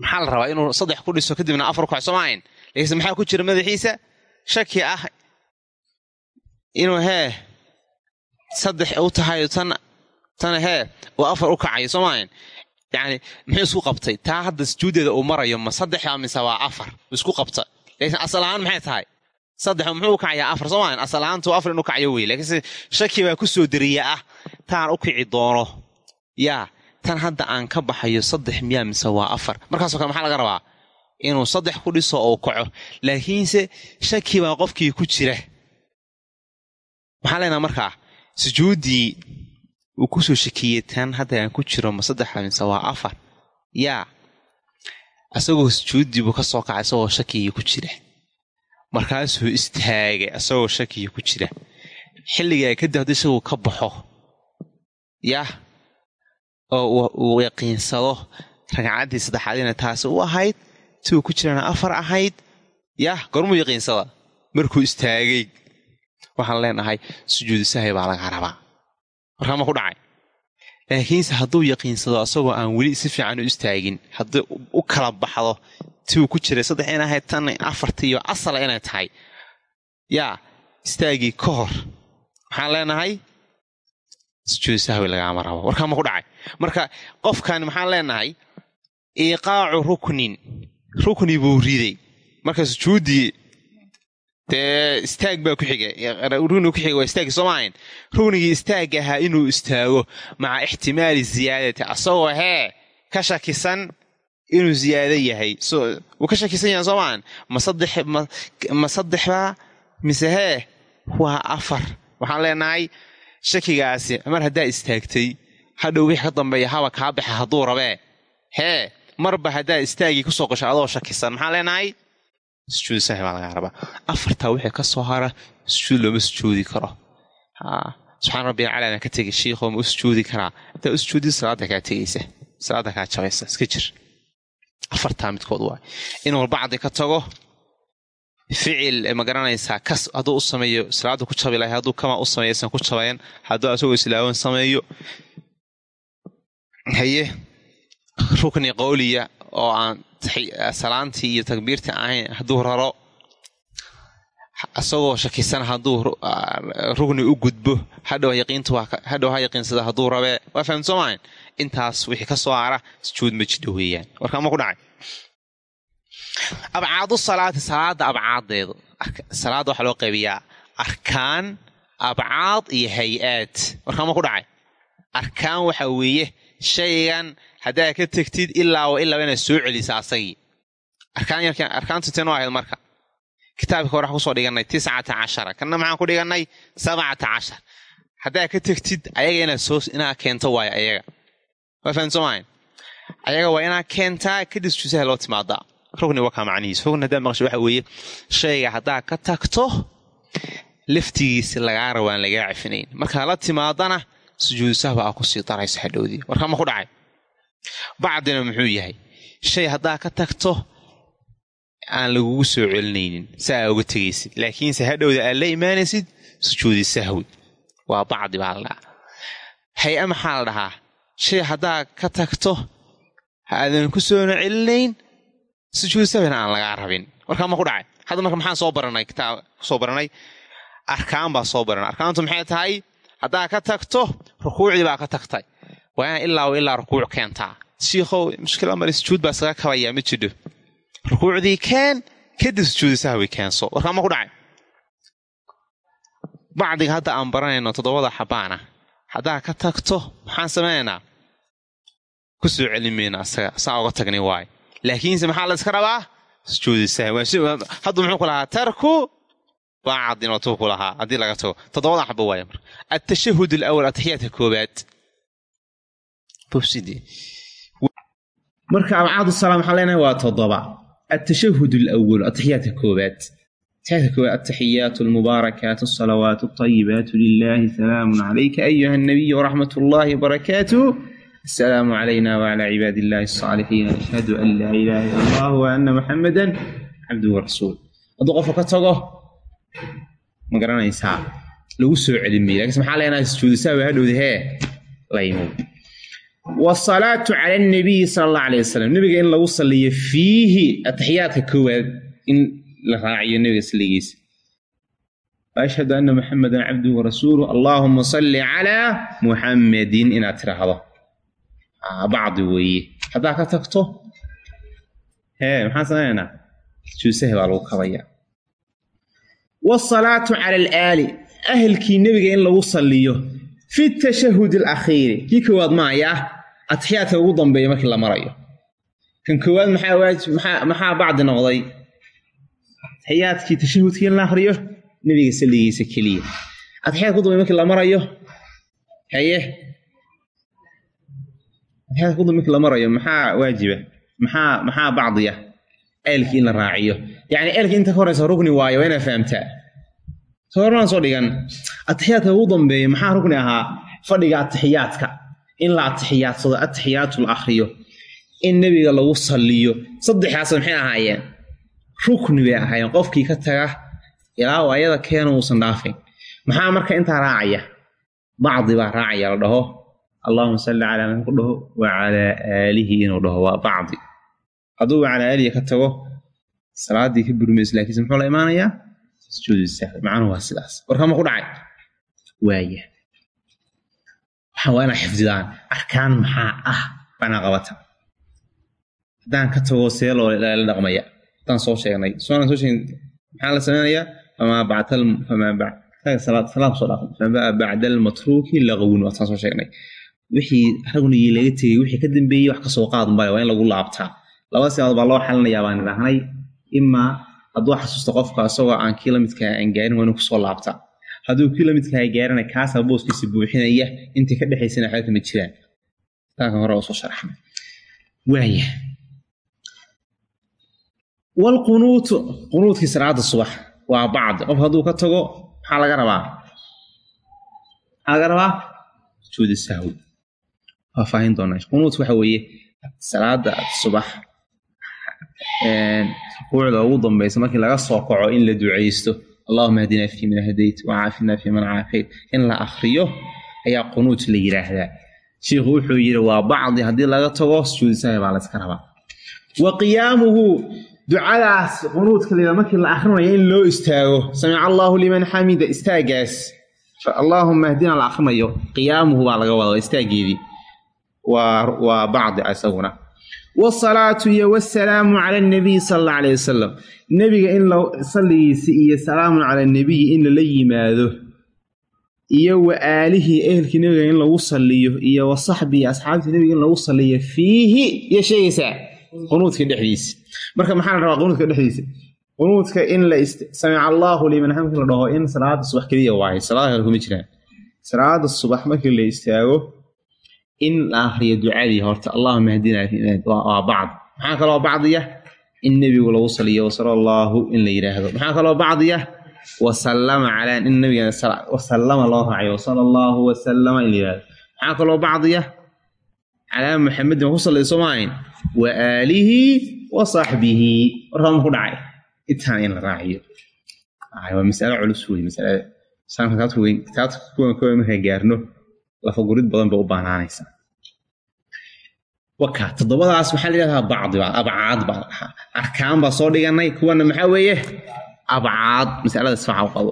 maxaa la rabaa inuu saddex ku dhiso kadibna afar kaco soomaahayn laakiinse maxaa ku jira madaxiisa? Shaki ah inuu hee saddex u tahay tan tana hee uu afar u kacayo soomaahan yacni muxuu isku qabtay? Taa hadda sujuuddeeda uu marayo ma saddexa mise waa afar? Isku qabta laakiin asal ahaan maxay tahay saddex muxuu kacayaa afar? Soomaahan asal ahaantu afar inu kacayo wey laakiinse shaki baa ku soo deriya ah. Taan u kici doono. Yaa tan hadda aan ka baxayo saddex miyaa mise waa afar? Markaasoo kale maxaa laga rabaa? Inuu saddex ku dhiso oo kaco. Laakiinse shaki baa qofkii ku jira. Maxaa leenaha markaa? Sujuuddii uu ku soo shakiyey tan hadda aan ku jiro ma saddexa mise waa afar? Yaa asagoo sujuuddii buu ka soo kacay isagoo shakigii ku jira markaasuu istaagay isagoo shakigii ku jira. Xilligaa kadib haddii isaguu ka baxo. Yah oo uu yaqiinsado ragcaddii saddexaad inay taasi u ahayd si uu ku jirana afar ahayd. Yah gormuu yaqiinsada? Markuu istaagay. Waxaan leenahay sujuudu sahi baa laga rabaa. Markaa ma ku dhacay. Laakiinse hadduu yaqiinsado asagoo aan weli si fiican u istaagin haddii u kala baxdo tiuu ku jiray saddex in ahayd tan afartii iyo asala inay tahay. Yaa istaagii ka hor. Maxaan leenahay sujuud sahwi lagaama rabo. Warkaama ku dhacay. Marka qofkan maxaan leenahay iiqaacu ruknin. Rukni buu riday. Marka sujuuddii dee istaag baa ku xiga rugniga ku xiga waa istaagii soo maahayn rugnigii istaag ahaa inuu istaago maca ixtimaali ziyaadati asagoo hee ka shakisan inuu ziyaado yahay. Wuu ka shakisan yahay soo maahan ma saddexbaa mise hee waa afar. Waxaan leenahay shakigaasi mar haddaa istaagtay hadhow wixii ka dambeeya haba kaa baxa hadduu rabee. Hee marba haddaa istaagii ku soo qosho adoo shakisan. Maxaan leenahay? Sujuud sahi baa lagaa rabaa. Afartaa wixii ka soo hara sujuud looma sujuudi karo. Subxaan rabbi alcalaa ka tegay shiikho ma u sujuudi karaa. Haddaa u salaada kaa tegaysa salaada kaa iska jir afartaa midkood waay. Inuu bacdi ka tago ficil ma garanaysaa kas hadduu u sameeyo salaada ku jabi lahay hadduu kama u sameeyo isan ku jabayn hadduu asagoo islaawan sameeyo. Haye rukni qowliya oo aan salaantii iyo takbiirtii ahayn hadduu raro isagoo shakisan hadduu rugni u gudbo hadhow ha yaqiinsada hadduu rabee. Waa fahamti soo maahan intaas wixii ka soo hara sujuud ma jidho weeyaan. Warkaama ku dhacay. Abcaadu salaati salaada abcaadeedu. Salaadda waxaa loo qaybiyaa arkaan abcaad iyo hay'aad. Warkaama ku dhacay. Arkaan waxa weeye shaygan haddaa ka tegtid ilaa wa ilaaba inaad soo celisa asagii. Arkaantu tee noo ahayd marka. Kitaabka hore waxaan ku soo dhigannay tiscata cashara. Kanna maxaan ku dhigannay sabcata cashar. Haddaa ka tegtid ayaga inaad keento waayo ayaga waa fahamti soo maahan ayaga waa inaad keentaa kadib sujuusaha loo timaadaa rugni waa kaa macnihiis rugni haddaa maqsho waxa weeye shayga haddaa ka tagto laftigiisi lagaa rabo aan lagaa cafinayn markaa la timaadana sujuudusahba aa ku sii darayso hadhowdii warkama ku dhacay? Bacdina muxuu yahay aan lagugu soo celinaynin si aa uga tegaysid. Laakiinse hadhowda aad la imaanaysid sujuudi sahwi. Waa bacdi baa la dhahaa. Hay'a maxaa la dhahaa shay haddaa ka tagto aadan ku soona celinayn sujuudi sahwina aan lagaa rabin. Warkaama ku dhacay. Hadda marka maxaan soo baranay kitaab ku soo baranay arkaan baa soo baranay. Arkaantu maxay tahay? Haddaa ka tagto rukuucdii baa ka tagtay. Waa inaa ilaa ilaa rukuuc keentaa. Shiikhow mushkila male sujuud baa iskaga kabayaa ma jidho. Rukuucdii keen kadib sujuudi keenso. Warkaama ku dhacay. Bacdiga hadda aan baranayno toddobada xabaana. Haddaa ka tagto maxaan samaynaynaa ku soo celin mayna asaga saa uga tagnay waayo laakiinse maxaa la iska rabaa sujuudi sahwi hadda muxuu ku lahaa tarku baacadin watuu ku lahaa haddii laga tago toddobada xaba waaya marka altashahud alawal atixiyaadka koobaad marka abcaad salaam waxaan leenahay waa toddoba altashahud alawal atixiyaadka koobaad atixiyaadka koobaad ataxiyaatu almubaarakaatu asalawaatu alطayibaatu lilahi salaamun calayka ayuha الnabiy wraxmat اllahi wbarakaatuh asalaamu calayna wclى cibaadi illahi الصaalixiin ashhadu an laa ilaha ila allah waana muxamada cabduhu rasuul hadduu qofka ka tago ma garanaysaa lagu soo celin maya lakiinse maxaa leenahay sujuudisaha waa hadhowda hee laymow wasalaatu cala anabiyi sala allah alay wasalam nebiga in lagu saliyo fiihi atixiyaadka koowaad in la raaciyo nebiga saligiisa ashhadu anna muxamedan cabduhu warasuuluh allaahuma salli calaa muxammadin inaad tiraahdo bacdi weeye haddaa ka tagto hee maxaan samaynaynaa sujuudisaha baa lagu kabaya wasalaatu cala alaali ahelkii nebiga in lagu saliyo fi tashahud alakhiiri kii koowaad maayaa atixiyaadka ugu dambeeya markii la marayo kan koowaad maxaa bacdi noqday atixiyaadkii tashahudkii in la akriyo nebiga saligiisa keliya atixiyaadka ugu dambey markii la marayo haye ugu dambe markii la marayo maxaa waajiba? Maxaa maxaa bacdiya? Eelkii in la raaciyo. Yacni eelkii inta ka horeysa rugni waayo waa inaa fahamtaa soo hormaan soo dhigan atixiyaadka ugu dambeeya maxaa rugni ahaa? Fadhiga atixiyaadka in la atixiyaadsado atixiyaatu la akhriyo. In nebiga lagu saliyo saddexdaas maxay ahaayeen? Rukni bay ahaayeen. Qofkii ka taga ilaa ayada keena uusan dhaafayn maxaa marka intaa raacaya? Bacdi baa raacaya la dhaho allahuma salli calaa man ku dhaho wa calaa aalihi inuu dhaho waa bacdi. Hadduu calaa aliya ka tago salaadii ka burmayso laakiinse muxuu la imaanayaa? Sujuudu sahwi macnuhu waa sidaas. Warkama ku dhacay? Waaya waxaan waa inaa xifdidaan. Arkaan maxaa ah banaa qabata. Haddaan ka tago see loo la dhaqmaya. Haddaan soo sheegnay. Soonaan soo sheegnay maxaa la samaynayaa famaa bacda famaa bacda salaad soo dhaafay famaa wixii ragnigii laga tegey wixii ka dambeeyey wax ka soo qaad male waa in lagu laabtaa. Laba sibaad baa loo xalinayaa baan idhahnay imaa hadduu xasuusto qofka isagoo aan kii lamidkaa aan gaarin waa inuu ku soo laabtaa. Hadduu kii lamidkaa gaarana kaasaa booskiisa buuxinaya intii ka dhexaysana waxba kama jiraan. Taankan hore oo soo sharaxnay. Waaya walqunuutu qunuudkii salaada subax waa bacdi qof hadduu ka tago maxaa laga rabaa? Maxaa laga rabaa? Sujuudi sahwi faahfaahin doonaa qunuut waxa weeye salaada subax rukuucda ugu dambaysa markii laga soo kaco in la ducaysto allahuma hadinaa fii hadayt wacaafina fii caafayt. In la akriyo ayaa qunuut la yidhaahdaa shiikhu wuxuu yidhi waa bacdi haddii laga tago sujuudi sahwi baa layska rabaa. Wa qiyaamuhu ducadaas qunuudka layidhahda markii la akrinayo in loo istaago samica allaahu liman xamida istaagaas. Allaahuma hadina la akrinayo qiyaamuhu baa laga wada istaageedii waa bacdi isaguna wsalaatu iyo wsalaamu cala nabiy sal alla wasalam nebiga in salligiisa iyo salaamun cala nabiyi in lala yimaado. Iyo wa aalihii ehelkii nebiga in lagu saliyo iyo wa asxaabtii nebiga in lagu saliyo fiihi iyo sheegaysaa qunuudka dhexdiisa. Marka maxaa la rabaa qunuudka dhexdiisa? Qunuudka in la samica allaahu liman xamki la dhaho in salaada subax keliya waayo salaada kale kuma jiraan salaada subax markii la istaago in la akriyo ducadii horta allahuma hadinaa waa bacd. Maxaa kaloo bacdiya? In nebigu lagu saliyo wasala in la yidhaahdo maxaa kaloo bacdiya? Wasalama calaa in nabiga wasalama loo raaciyo wasala allaahu in la yidhahdo maxaa kaloo bacdiya? Calaa muxamedin ku salliya soo maahayn. Wa aalihi wa saxbihi warkama ku dhacay. Intaan in la raaciyo. Waa masalo culus wey masalada saamka kitaabta kuwan kuwa markaa gaarno lafagurid badan bay u baanaanaysaa waka toddobadaas waxaa la yidhahdaa bacdi baa abcaad baa. La dhahaa arkaan baa soo dhiganay kuwana maxaa weeye? Abcaad masalada isfaca u qabo.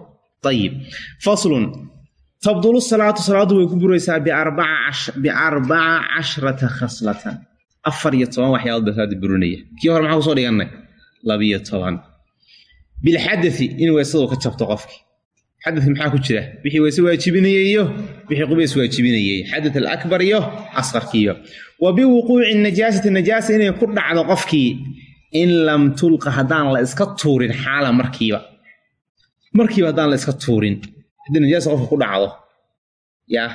Ayib faslun tabdulu salaatu salaadu way ku buraysaa biarbaca cashrata khaslatan. Afar iyo toban waxyaabood baa salaada burinaya. Kii hore maxaa ku soo dhiganay? Labiyo toban. Bilxadai in weysadu ka jabto qofki xadadka maxaa ku jira? Wixii weyse waajibinayey iyo wixii qubays waajibinayey xadad alakbar iyo asqarkiiyo wa biwuquuci najaasati najaasa inay ku dhacdo qofkii in lam tulqa haddaan la iska tuurin xaala markiiba. Markiiba haddaan la iska tuurin haddii najaasa qofka ku dhacdo yaa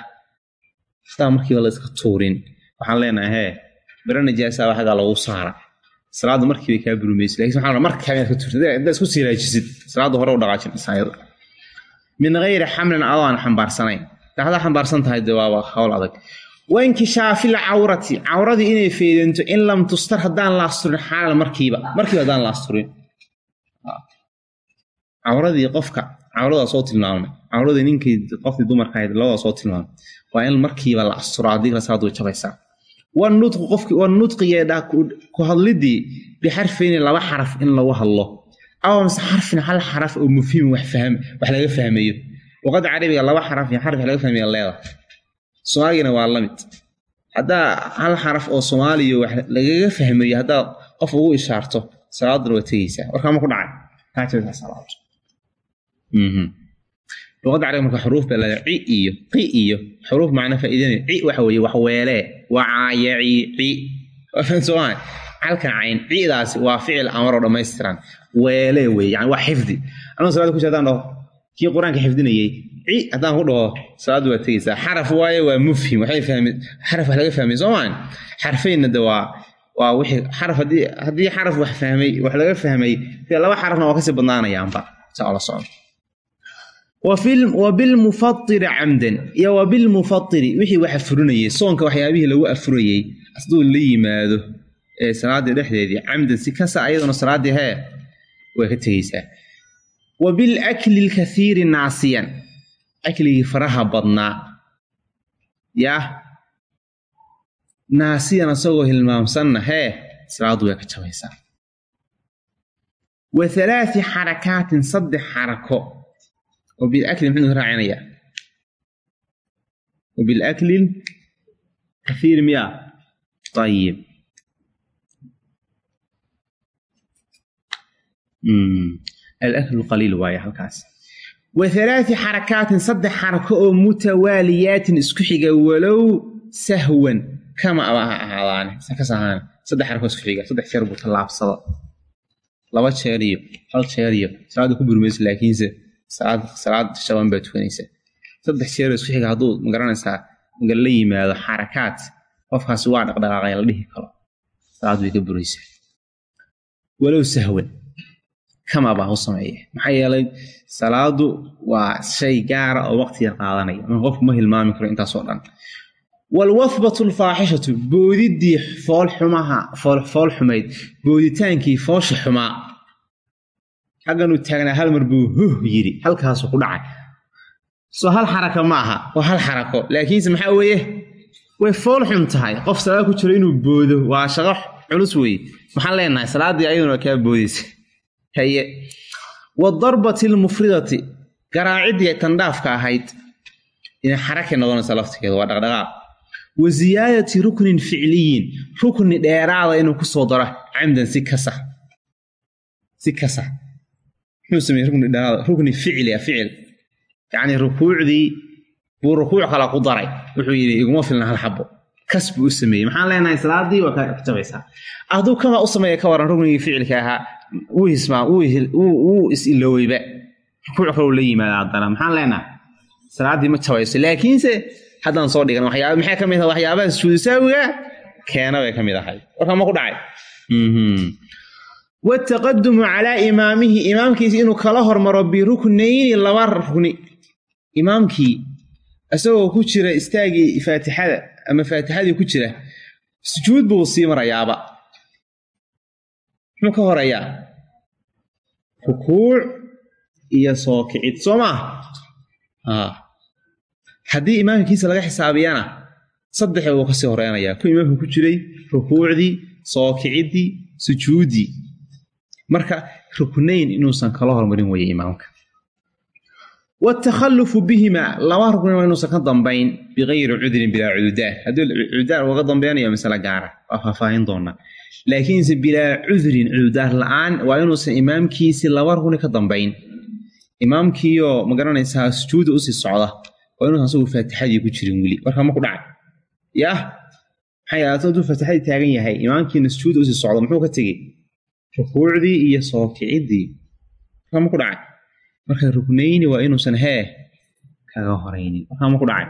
haddaan markiiba la iska tuurin. Waxaan leenahay hee biro najaasaa xaggaa lagu saara salaadda markiibay kaa burumaysa laakiin waxaa markaa inaad ka tuurtid haddaad isku siraajisid salaadda hore u dhaqaajin min hayri xamlin adoo aan xambaarsanayn haddaad xambaarsan tahay de waaba hawl adag. Wainkishaafi lcawrati cawradii inay feedanto in lam tustar haddaan la asturin xaalan markiiba. Markiiba haddaan la asturin. Cawradii qofka cawradaa soo tilmaamay. Cawradii ninkii qofkii dumarka ahayd labadaa soo tilmaamay. Waa in markiiba la asturo haddii kale salaad way jabaysaa wanutqu qofki wanutqigeedha ku hadlidii bixarfayni laba xaraf in lagu hadlo aw mise xarfin hal xaraf oo mufhimin wax laga fahmayo luqadda carabiga laba xaraf iyo xarf wax laga fahmaya leeda soomaaligana waa la mid haddaa hal xaraf oo soomaaliya wax lagaga fahmayo haddaa qof ugu ishaarto salaaduna waa tegeysaa warkaama ku dhacay marka xuruuf baa leeda ci iyo qi iyo xuruuf macna faa'iidanaya ci waxa weeye wax weelee wacaayaci ci soomaa halkan cayn ciidaasi waa ficil amaroo dhammaystiran. Weele wey yani waa xifdi. Anuu salada ku hadaan dhaho kii qur'aanka xifdinayey ci haddaan ku dhaho salaaddu waa tegeysaa. Xaraf waaye waa mufhim xaraf wax laga fahmay soomaan xarfaynna de waa waa wixii xaraf haddii xaraf wax fahmay wax laga fahmay laba xarafna waa ka sii badnaanayaanba. Saa ola socdo. Wa bilmufatiri camdan iyo wa bilmufatiri wixii waxa furinayay soonka waxyaabihii lagu afurayey asduu la yimaado salaadii dhexdeedii camdan si kasa ayaduna salaaddii hee way ka tegeysaa. Wa bilakli lkathiiri naasiyan akligii faraha badnaa. Yaa naasiyan asagoo hilmaamsanna hee salaadu way ka jabaysaa. Wa halaati xarakaatin saddex xarako. Oo bilakli muxuu raacinayaa? Wa bilaklil kahiir miya ayib alaklu qaliil waaye halkaas. Wa halaati xarakaatin saddex xarako oo mutawaaliyaatin isku xiga walow sahwan. Kama aba ha ahaadaane sakas ahaan. Saddex xarako isku xiga saddex jeer buu tallaabsada. Laba jeer iyo hal jeer iyo salaada ku burmaysa laakiinse salaad shaban baa tukanaysa. Saddex jeer isku xiga hadduu ma garanaysaa magal la yimaado xarakaad qofkaasi waa dhaqdhaqaaqay la dhihi karo. Salaad bay ka buraysaa walow sahwan kama baa u sameeya maxaa yeelay salaadu waa shay gaara oo waqti yar qaadanaya. Qofku ma hilmaami karo intaasoo dhan. Walwahbatu alfaaxishatu boodidii foolxumaha fool xumayd booditaankii foosha xumaa xagganuu taagnaa hal mar buu huh yidhi halkaasuu ku dhacay. Soo hal xaraka ma aha waa hal xarako. Laakiinse maxaa weeye? Way fool xun tahay. Qof salaad ku jiro inuu boodo waa shaqo culus weeye. Maxaan leenahay salaaddii ayaduna kaa boodaysa haye. Wadarbati almufridati garaaciddii tandhaafka ahayd. Inay xarakay noqonaysa laftigeeda waa dhaqdhaqaaq. Wa ziyaadati ruknin ficliyin rukni dheeraada inuu ku soo daro camdan si kasa si kasa muxuu sameeyey rukni dheeraada? Rukni ficli a ficil. Yacni rukuucdii buu rukuuc kala ku daray. Wuxuu yidhi iguma filna hal xabo kas buu u sameeyey. Maxaan leenahay? Salaadii waa kaa jabaysaa. Aduu kama u sameeya ka waran ruknigii ficilka ahaa wuu hismaa wuu rukuuc kalou la yimaada haddana maxaan leenahay? Salaaddii ma jabayso laakiinse haddaan soo dhigan waxyaaba maxay ka mid tahay waxyaabaha suudisaawiga keena bay ka mid ahay. Warkaa ma ku dhacay? Wataqadumu calaa imaamihi imaamkiisi inuu kala hormaro biruknayni laba rukni. Imaamkii isagoo ku jira istaagii faatixada ama faatixadii ku jira sujuud buu sii marayaaba muxuu ka horeeyaa? Rukuuc iyo soo kicid soo maa haddii imaamkiisa laga xisaabiyana saddex wuu ka sii horeynayaa ku imaamka ku jiray rukuucdii soo kiciddii sujuuddii marka ruknayn inuusan kala hormarin weye imaamka. Watakhalufu bihimaa laba ruknin inuusan ka dambayn bikayri cudrin bilaa cududaar haddii cududaar uga dambaynayo masale gaara. Waa faahfaahin doonaa laakiinse bilaa cudrin cududaar la'aan waa inuusan imaamkiisi laba rukni ka dambayn imaamkiioo ma garanaysaa sujuuda u sii socda waa inuusan asagu faatixadii ku jirin weli. Warkaa ma ku dhacay. Yaah maxay hadduu faatixadii taagan yahay. Imaamkiina sujuuda u sii socda muxuu ka tegey? Rukuucdii iyo soo kiciddii warkaa ma ku dhacay. Marka ruknayni waa inuusan hee kaga horaynin. Warkaa ma ku dhacay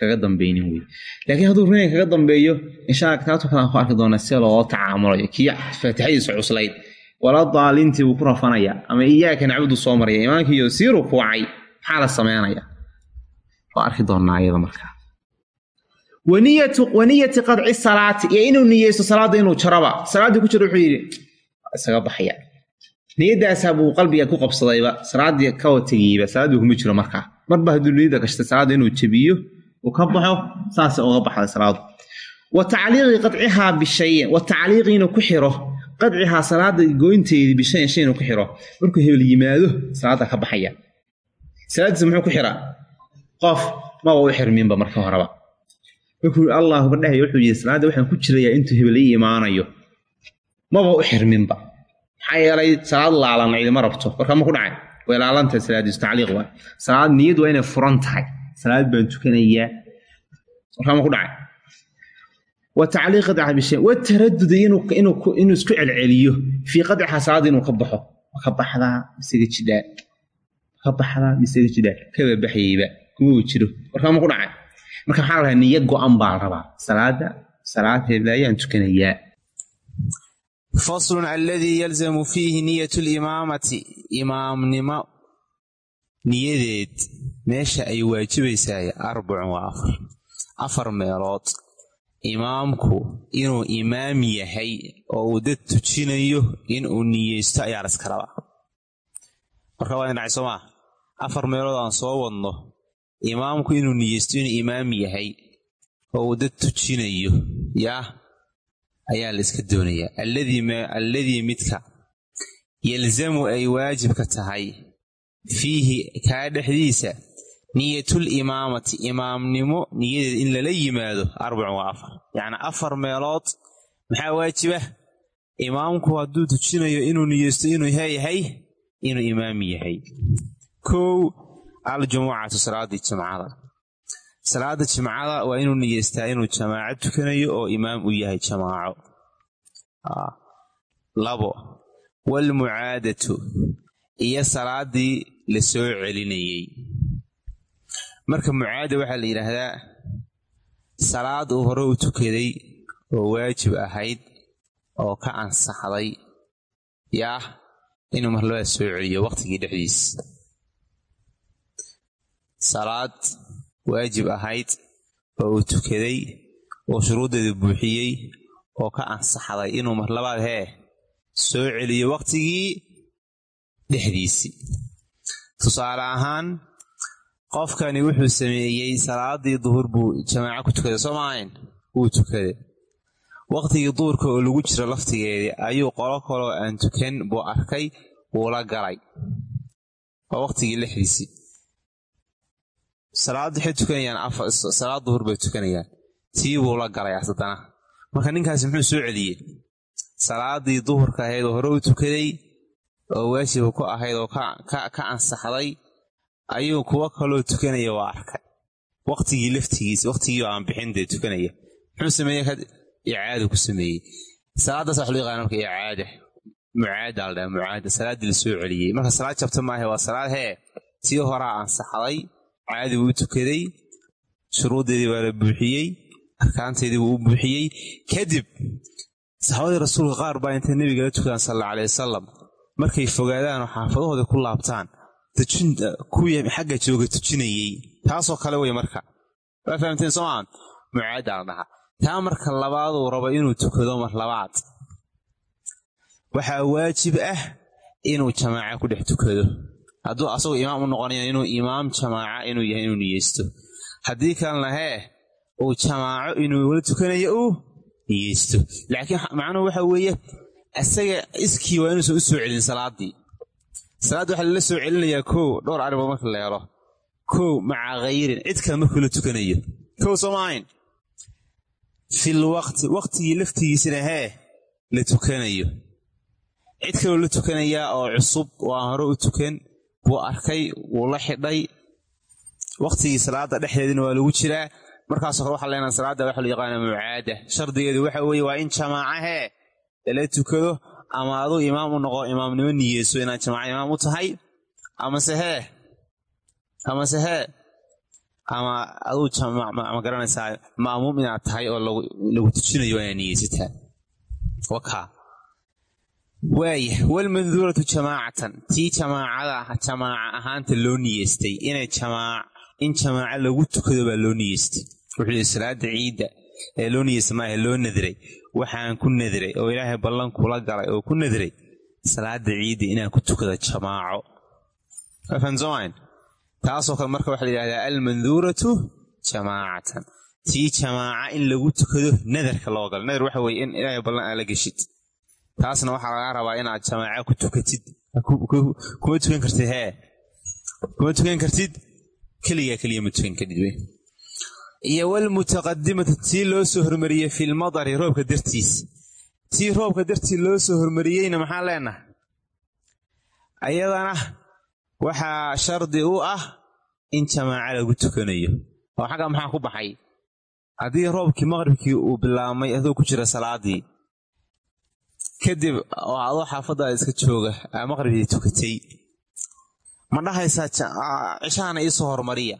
kaga dambaynin wey laakiin hadduu ruknayn kaga dambeeyo inshaa kitaabta kale aan ku arki doonaa sida loola tacaamulayo kii faatixadiisa cuslayd. Wala daalintii buu ku rafanaya ama iyaaka nacbudu soo maraya imaamkiiyo sii rukuucay maxaa la sameynaya? Waa arki doonaa iyada markaa waniyati qadci salaati iyo inuu niyeysto salaadda inuu jaraba. Salaaddii ku jira wuxuu yidhi isaga baxaya. Niyadaasaa buu qalbiga ku qabsadayba salaaddii kawa tegiyeyba salaaddii kuma jiro markaa marba hadduu niyada gashtay salaadda inuu jabiyo uu ka baxo saasa uga baxday salaadu wa tacliiqi qadcihaa bishayin wa tacliiqi inuu ku xiro. Qadcihaa salaada goynteedii bishayin shay inuu ku xiro. Markuu hebel yimaado salaadda ka baxaya. Salaaddiisa muxuu ku xiraa? Qof maba u xirminba marka horeba. Markuu allahu badhahay wuxuu yidhi salaadda waxaan ku jirayaa intuu hebel ii imaanayo. Maba u xirminba maxaa yeelay salaad laalan cidima rabto. Warkaa ma ku dhacay? Way laalantahay salaadiisu tacliiq salaad baan tukanayaa warkaa ma ku dhacay wa tacliiq qadca bishayin wataraduda inuu isku celceliyo fii qadcihaa salaadda inuu ka baxo ma ka baxdaa misega jidhaa ka baxdaa misega jidhaa kaba baxyeyba kuma uu jiro warkaa ma ku dhacay marka maxaa la rabaa niyo go-an baa rabaa salaada salaad heblaayaan tukanayaa faslun aladii yalzamu fiihi niyat limaamati imaamnimo niyadeed meesha ay waajibaysaay arbacun waa afar. Afar meelood. Imaamku inuu imaam yahay oo uu dad tujinayo inuu niyeysto ayaa laska rabaa. Marka waa dhacay soo maa afar meelood aan soo wadno imaamku inuu niyeysto inuu imaam yahay oo uu dad tujinayo yaa ayaa la iska doonayaa. Alladii midka yalzamu ay waajibka tahay fiihi kaa dhexdiisa niyatul imaamati imaamnimo niyadeed in lala yimaado arbacun waa afar. Yacnii afar meelood maxaa waajiba? Imaamku hadduu tujinayo inuu niyeysto inuu yahay inuu imaam yahay. Kow aljumucatu salaaddii jimcada. Salaada jimcada waa inuu niyeystaa inuu jamaaco tukanayo oo imaam u yahay jamaaco. Labo waalmucaadatu iyo salaadii la soo celinayey. Marka mucaada waxaa la yidhaahdaa salaad uu hore u tukaday oo waajib ahayd oo ka ansaxday. Yaah inuu marlabaa soo celiyo waqtigii dhexdiis. Salaad waajib ahayd oo uu tukaday oo shuruuddeedu buuxiyey oo ka ansaxday inuu marlabaad hee soo celiyo waqtigii dhexdiisii tusaale ahaan qofkani wuxuu sameeyey salaadii duhur buu jamaaco ku tukaday soo maahayn? Wuu tukaday. Waqtigii duhurka oo lagu jiro laftigeedii ayuu qolo kaloo aan tukan buu arkay wuula galay. Waa waqtigii lixdiisii salaad waxay tukanayaan salaad duhur bay tukanayaan. Tii buu la galay haddana marka ninkaasi muxuu soo celiyey? Salaadii duhurka ahayd oo hore u tukaday oo waajibka ku ahayd oo ka ansaxday ayuu kuwo kaloo tukanaya waa arkay. Waqtigii laftigiis waqtigii aan bixin dee tukanaya. Muxuu sameeye icaadu ku sameeyey. Salaadaas waxa loo yaqaana marka icaada mucaada la dhaha mucaada salaaddii la celiyey. Marka salaad jabta maahe waa salaad hee tii horaa ansaxday caadi buu tukaday shuruuddeedii waa la buuxiyey arkaanteedii buu u buuxiyey. Kadib saxaabadii rasuulka qaar baa intay nebiga la tukadaan sal alla alay wasalam markay fogaadaan oo xaafadahooda ku laabtaan kuwii xagga jooga tujinayey taasoo kale wey marka. Waa fahamteen soo maa mucaada la taa marka labaaduu rabo inuu tukado mar labaad. Waxaa waajib ah inuu jamaaca ku dhex tukado. Hadduu asagoo imaam u noqonaya inuu imaam jamaaca inuu yahay inuu niyeysto. Haddii kalena hee uu jamaaco inuu wala tukanayo uu niyeysto. Laakiin macnuhu waxa weeye isaga iskii waa inuusan u soo celin salaaddii salaadda waxaa lala soo celinayaa kow dhowr arrimood marka la helo. Kow maca khayrin cid kale markuu la tukanayo. Kow soo maahayn fil waqti waqtigii laftigiisana hee la tukanayo. Cid kaloo la tukanayaa oo cusub oo aan hore u tukan buu arkay wuu la xidhay. Waqtigii salaada dhexdeedina waa lagu jiraa. Markaasoo kale waxaa leenaha salaadda waxa loo yaqaana mucaada. Shardigeedu waxa weeye waa in jamaaca hee lala tukado ama aduu imaam u noqo imaamnimo niyeyso inaad jamaaca imaam u tahay? Amase hee? Amase hee? Ama aduu ma garanaysaa ma'muum inaad tahay oo lagu tujinayo inaad niyeysataa wakaa waaya walmanduuratu jamaacatan. Tii jamaacada jamaaca ahaanta loo niyeystay. Inay in jamaaco lagu tukado baa loo niyeystay. Wuxuu salaada ciidda ee loo niyeysta maahe loo nadiray waxaan ku nadiray oo ilaahay ballan kula galay oo ku nadiray salaada ciidda inaan ku tukado jamaaco. Fahamsoomayn taasoo kale marka waxaa la yidhahdaa almanduuratu jamaacatan. Tii jamaaca in lagu tukado nadarka loo galo. Nadar waxa weye in ilaahay ballan aa la geshid. Taasna waxaa lagaa rabaa inaad jamaaco ku tukatid. Kuma tukan kartid hee? Kuma tukan kartid? Keligaa keliya ma tukan kadhid iyo walmutaqadimatu tii loo soo hormariyey filmadari roobka dartiis. Tii roobka dartii loo soo hormariyeyna maxaan leenahay? Ayadana waxaa shardi u ah in jamaaco lagu tukanayo. Oo xagga maxaa ku baxay? Haddii roobkii maqribkii uu bilaabmay adoo ku jira salaadii kadib oo adoo xaafaddaada iska jooga maqribkii tukatay. Ma dhahaysaa cishahana iisoo hormariya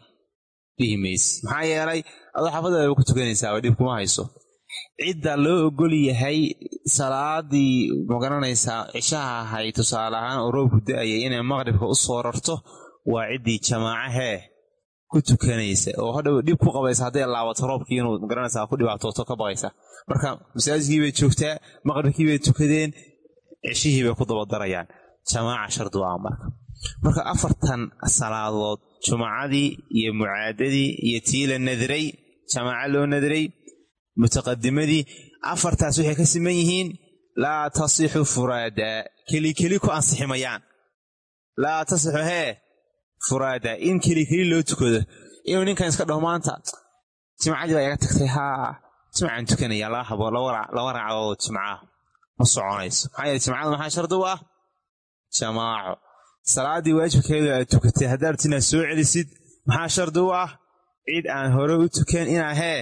dhihi maxaa yeelay adoo xaafaddaada ku tukanaysaaba dhib kuma hayso. Cidda loo ogol yahay salaadii ma garanaysaa cishaha ahay. Tusaale ahaan oo roobku da'ayay inay maqribka u soo rarto waa ciddii jamaacahee ku tukanaysa. Oo hadhow dhib ku qabaysa hadday laabato roobkii inuu ma garanaysaa ku dhibaatooto ka baqaysa. Marka masaajidkii joogtaa maqribkii tukadeen ceshihii bay ku dabadarayaan. Jamaaca shardu ah marka marka afartan salaadood jumacadii iyo mucaadadii iyo tii la nadiray jamaaca loo nadiray mutaqadimadii afartaas waxay ka siman yihiin laa tasixu furaada. Kelikeli ku ansixi laa tasixu hee furaada. In kelikeli loo tukado. Inuu ninkan iska dhaho maanta jimcadii baa iga tagtay haa jimcaan tukanaya laba habo laba ragcadood jimcaha ma soconayso. Maxaa yeele jimcada maxaa shardi u ah? Jamaaco salaaddii waajibkeedu aad tukatay haddaad inaad soo celisid maxaa shardi u ah? Cid aan hore u tukan inaa hee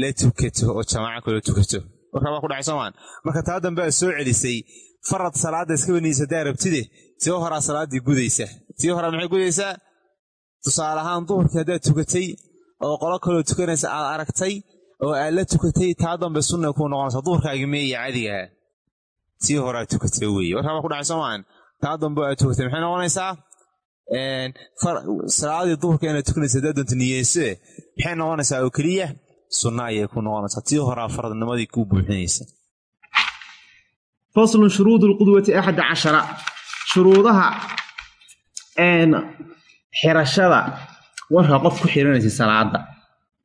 la tukato oo jamaaco kula tukato. Warkaa baa ku dhacay soomaan marka taa dambe aad soo celisay farad salaadda iska banaysa haddaa rabtide tii horaa salaaddii gudaysa. Tii horaa maxay gudaysaa tusaale ahaan duhurkii haddaad tukatay oo qolo kaloo tukanaysa aad aragtay oo aad la tukatay taa dambe sunna kuu noqonaysa duhurkaagi meeya caadigaha tii horaa tukatay weye warkaa baa ku dhacay soomaan taa dambe aad tukatay maxay noqonaysaa? Salaadii duhurka inaad tukanaysa haddaad niyeyse maxay noqonaysaa oo keliya? Sunna ayay ku noqonaysaa. Tii horaa faradnimadii kuu buuxinaysa. Faslun shuruud lqudwati axad cashara. Shuruudaha xirashada. Warkaa qof ku xiranaysid salaada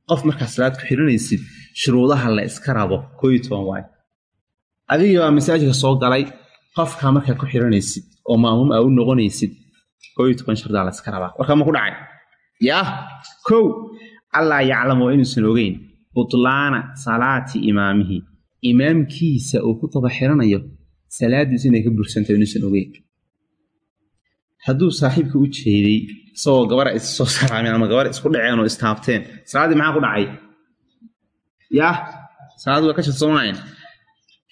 qof markaa salaad ku xiranaysid shuruudaha la iska rabo. Toban waayo adiga baa masaajidka soo galay qofkaa markaa ku xiranaysid oo maamuum aa u noqonaysid koo iyo toban shardaa rabaa. Warkaa ma ku dhacay? Yaah kow allaa yaclamu waa inuusan ogeyn butlaana salaati imaamihi. Imaamkiisa uu ku daba xiranayo salaadiisu inay ka bursanta inuusan ogeyn hadduu saaxiibka u jeeday isagoo gabara is soo salaameen ama gabar isku dhaceen oo istaabteen salaaddii maxaa ku dhacay? Yaah salaaddi waa ka shad soomayn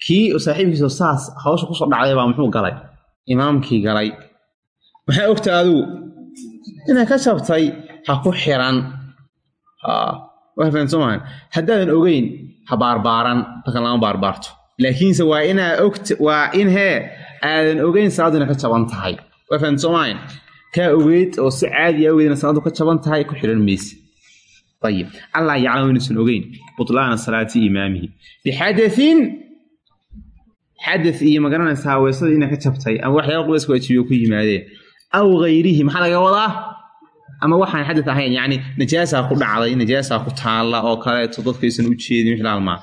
kii saaxiibkiisa saas hawsha ku soo dhacday baa muxuu galay? Imaamkii galay. Maxaa ogta adigu inay ka jabtay ha ku xiran. Sooma haddaadan ogeyn ha baarbaaran markan lama baarbaarto. Laakiinse waa inaa ogt waa in hee aadan ogeyn salaaddu inay ka jaban tahay. Waa fahamta soomaaya kaa ogeyd oo si caadi a ogeydna salaaddu ka jaban tahay ku xidhan mayse. Ayib allah yaclamu inuusan ogeyn butlaana salaati imaamihi. Bixadain xadad iyo ma garanaysaa weesada inay ka jabtay ama waxyaaba qubayska waajibiyo ku yimaadeen aw hayrihi maxaa laga wadaa? Ama waxaan xadad ahayn yacni najaasaa ku dhacday najaasaa ku taalla oo kaleeto dadkaysan u jeedin wix laalmaa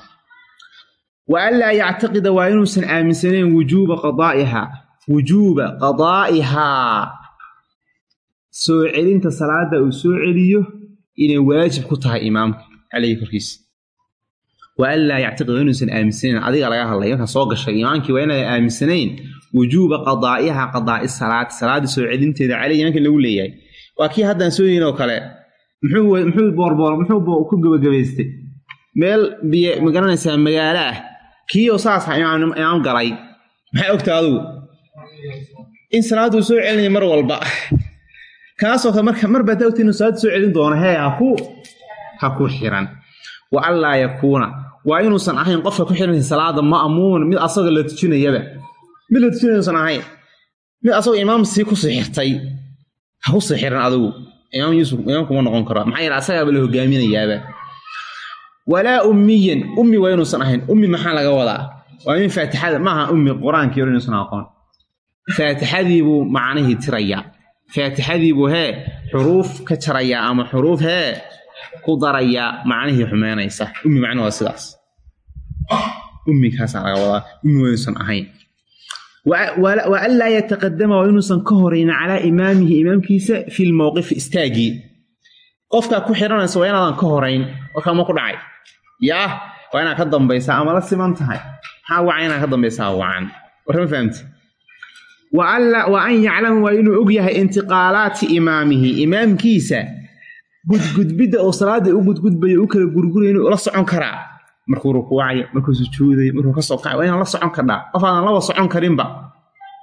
wa anlaa yactaqida waa inuusan aaminsanayn wujuuba qadaa'iha. Wujuuba qadaa'ihaa soo celinta salaadda uu soo celiyo inay waajib ku tahay imaamka caleyhi korkiisa wa anlaa yactaqida waa inuusan aaminsanayn adiga laga hadlay markaa soo gashay imaamkii waa inaadan aaminsanayn wujuuba qadaa'iha qadaa'i salaati salaadda soo celinteeda caleyhi imaamka lagu leeyahay waa kii haddaan sooyin oo kale muxuu boorboor muxuu ku gebagabaystay meel biyo ma garanaysaa magaalo ah kiioo saasa imaam galay maxay ogta adugu in salaadduu soo celinaya mar walba kaasoo kale marka mar baad ogta inuu salaadda soo celin doono hee haku ha ku xiran waa inuusan ahayn qofka ku xiranaysa salaada ma'muun mid asagoo la tujinayaba mid la tujinayuusan ahayn mid asagoo imaam sii ku sii xirtay ha ku sii xiran adigu. Imaam yuusuf imaamkuma noqon karo. Maxaa yeele asagaaba la hogaaminayaaba walaa ummiyan ummi waa inuusan ahayn. Ummi maxaa laga wadaa? Waa in faatixada. Maaha ummi qur'aankii hore inuusan aqoon. Faatixadiibuu macnihii tirayaa faatixadiibuu hee xuruuf ka jarayaa ama xuruuf hee ku darayaa macnihii xumeynaysa. Ummi macna waa sidaas. Ummikaasaa laga wadaa ummi waa inuusan ahayn. Wa anlaa yataqadama waa inuusan ka horayn calaa imaamihi imaamkiisa fi lmowqifi istaagii qofkaa ku xiranaysa waa inaadan ka horayn warkaa ma ku dhacay. Yaah waa inaad ka dambaysaa ama la siman tahay? Maxaa wacan inaad ka dambaysaa wacan warma fahamti wa an yaclama waa inuu og yahay intiqaalaati imaamihi imaamkiisa gudgudbidda oo salaada u gudgudbayo u kala gurguraya inuu la socon karaa. Markuu rukuucayo markuu sujuudayo markuu ka soo kacayo waa inaan la socon karnaa qof aadan laba socon karinba.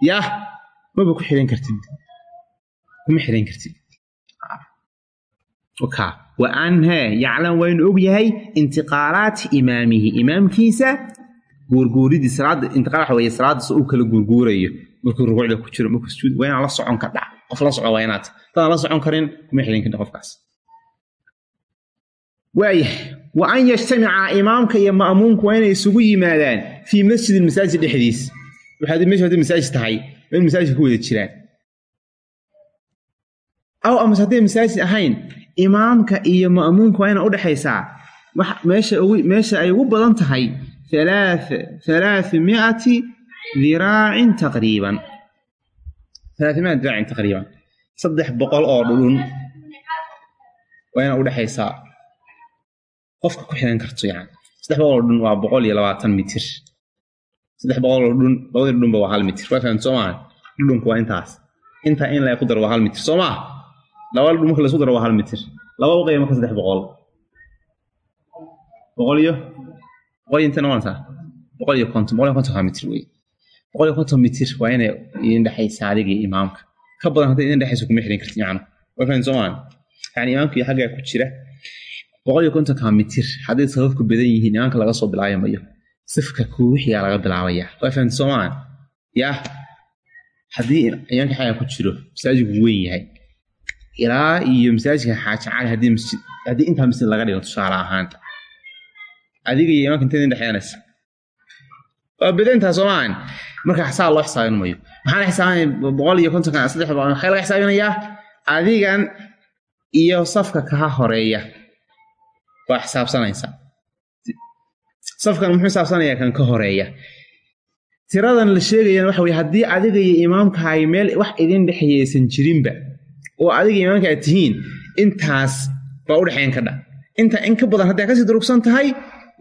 Yaah maba ku xihan kartid. Kuma xihan kartid. Wa an yaclam waa inuu og yahay intiqaalaati imaamihi. Imaamkiisa guurguuridii salaada intiqaal waxa weeye salaaddaas uu kala guurguurayo markuu rukuucda ku jiro markuu sujuud waa inaan la socon kardhaa qof la soco waa inaad hadaan la socon karin kuma xihan karta qofkaas waayahay wa an yajtamica imaamka iyo ma'muumku waa inay isugu yimaadaan fii masjidin masaajid dhexdiis. Waxaad meesha hadday masaajid tahay in masaajid ku wada jiraan. Aw amase hadday masaajid ahayn imaamka iyo ma'muumka waa ina udhexaysaa meesha ay ugu badan tahay halaaثimiati diraacin taqriiban. Halaaثimiati diraacin taqriiban. Saddex boqol oo dhudhun waa ina udhexaysaa qofka ku xiran karto yani saddex boqol oo dhudhun waa boqol iyo labaatan mitir. Saddex boqol oo dhudhun labadii dhudhunba waa hal mitir. Waa fahamta soo maaha dhudhunku waa intaas. Intaa in la ku daro waa hal mitir. Soo maaha dhudhun marka la isku daro waa hal mitir. Laba uqaya marka saddex boqol. Boqol iyo? Boqol iyo intana waansaa boqol iyo konton. Boqol iyo konton waa mitir wey. Boqol iyo konton mitir waa inay idin dhexaysa imaamka. Ka badan hadday idin kuma xirin karti macno waa fahamta soo maaha yani imaamka iyo xaggaa ku jira boqol iyo kontonka mitir hadday sababku badan yihiin imaamka laga soo bilaabi mayo sifka kuwixiyaa laga bilaabaya. Soo maaha yaa haddii imaamka xaggaa ku jiro masaajidku weyn yahay. Ilaa iyo masaajidka xaaji cali haddii intaa masjid laga dhigo tusaale ahaan adiga iyo imaamka intee idin dhexeynaysa waa badantaa soo maahan marka xisaab loo xisaabin mayo maxaa la xisaabinaya boqol iyo kontonkan saddex boqol. Maxaa laga xisaabinayaa adigan iyo safka kaha horreeya waa xisaabsanaysaa safkan muxuu xisaabsanayaa kan ka horreeya. Tiradan la sheegayana waxa weye haddii adiga iyo imaamka ay meel wax idin dhexeeya jirinba oo adiga imaamka aad tihiin intaas baa u dhexeyn kadha inta in ka badan hadday ka sii durugsan tahay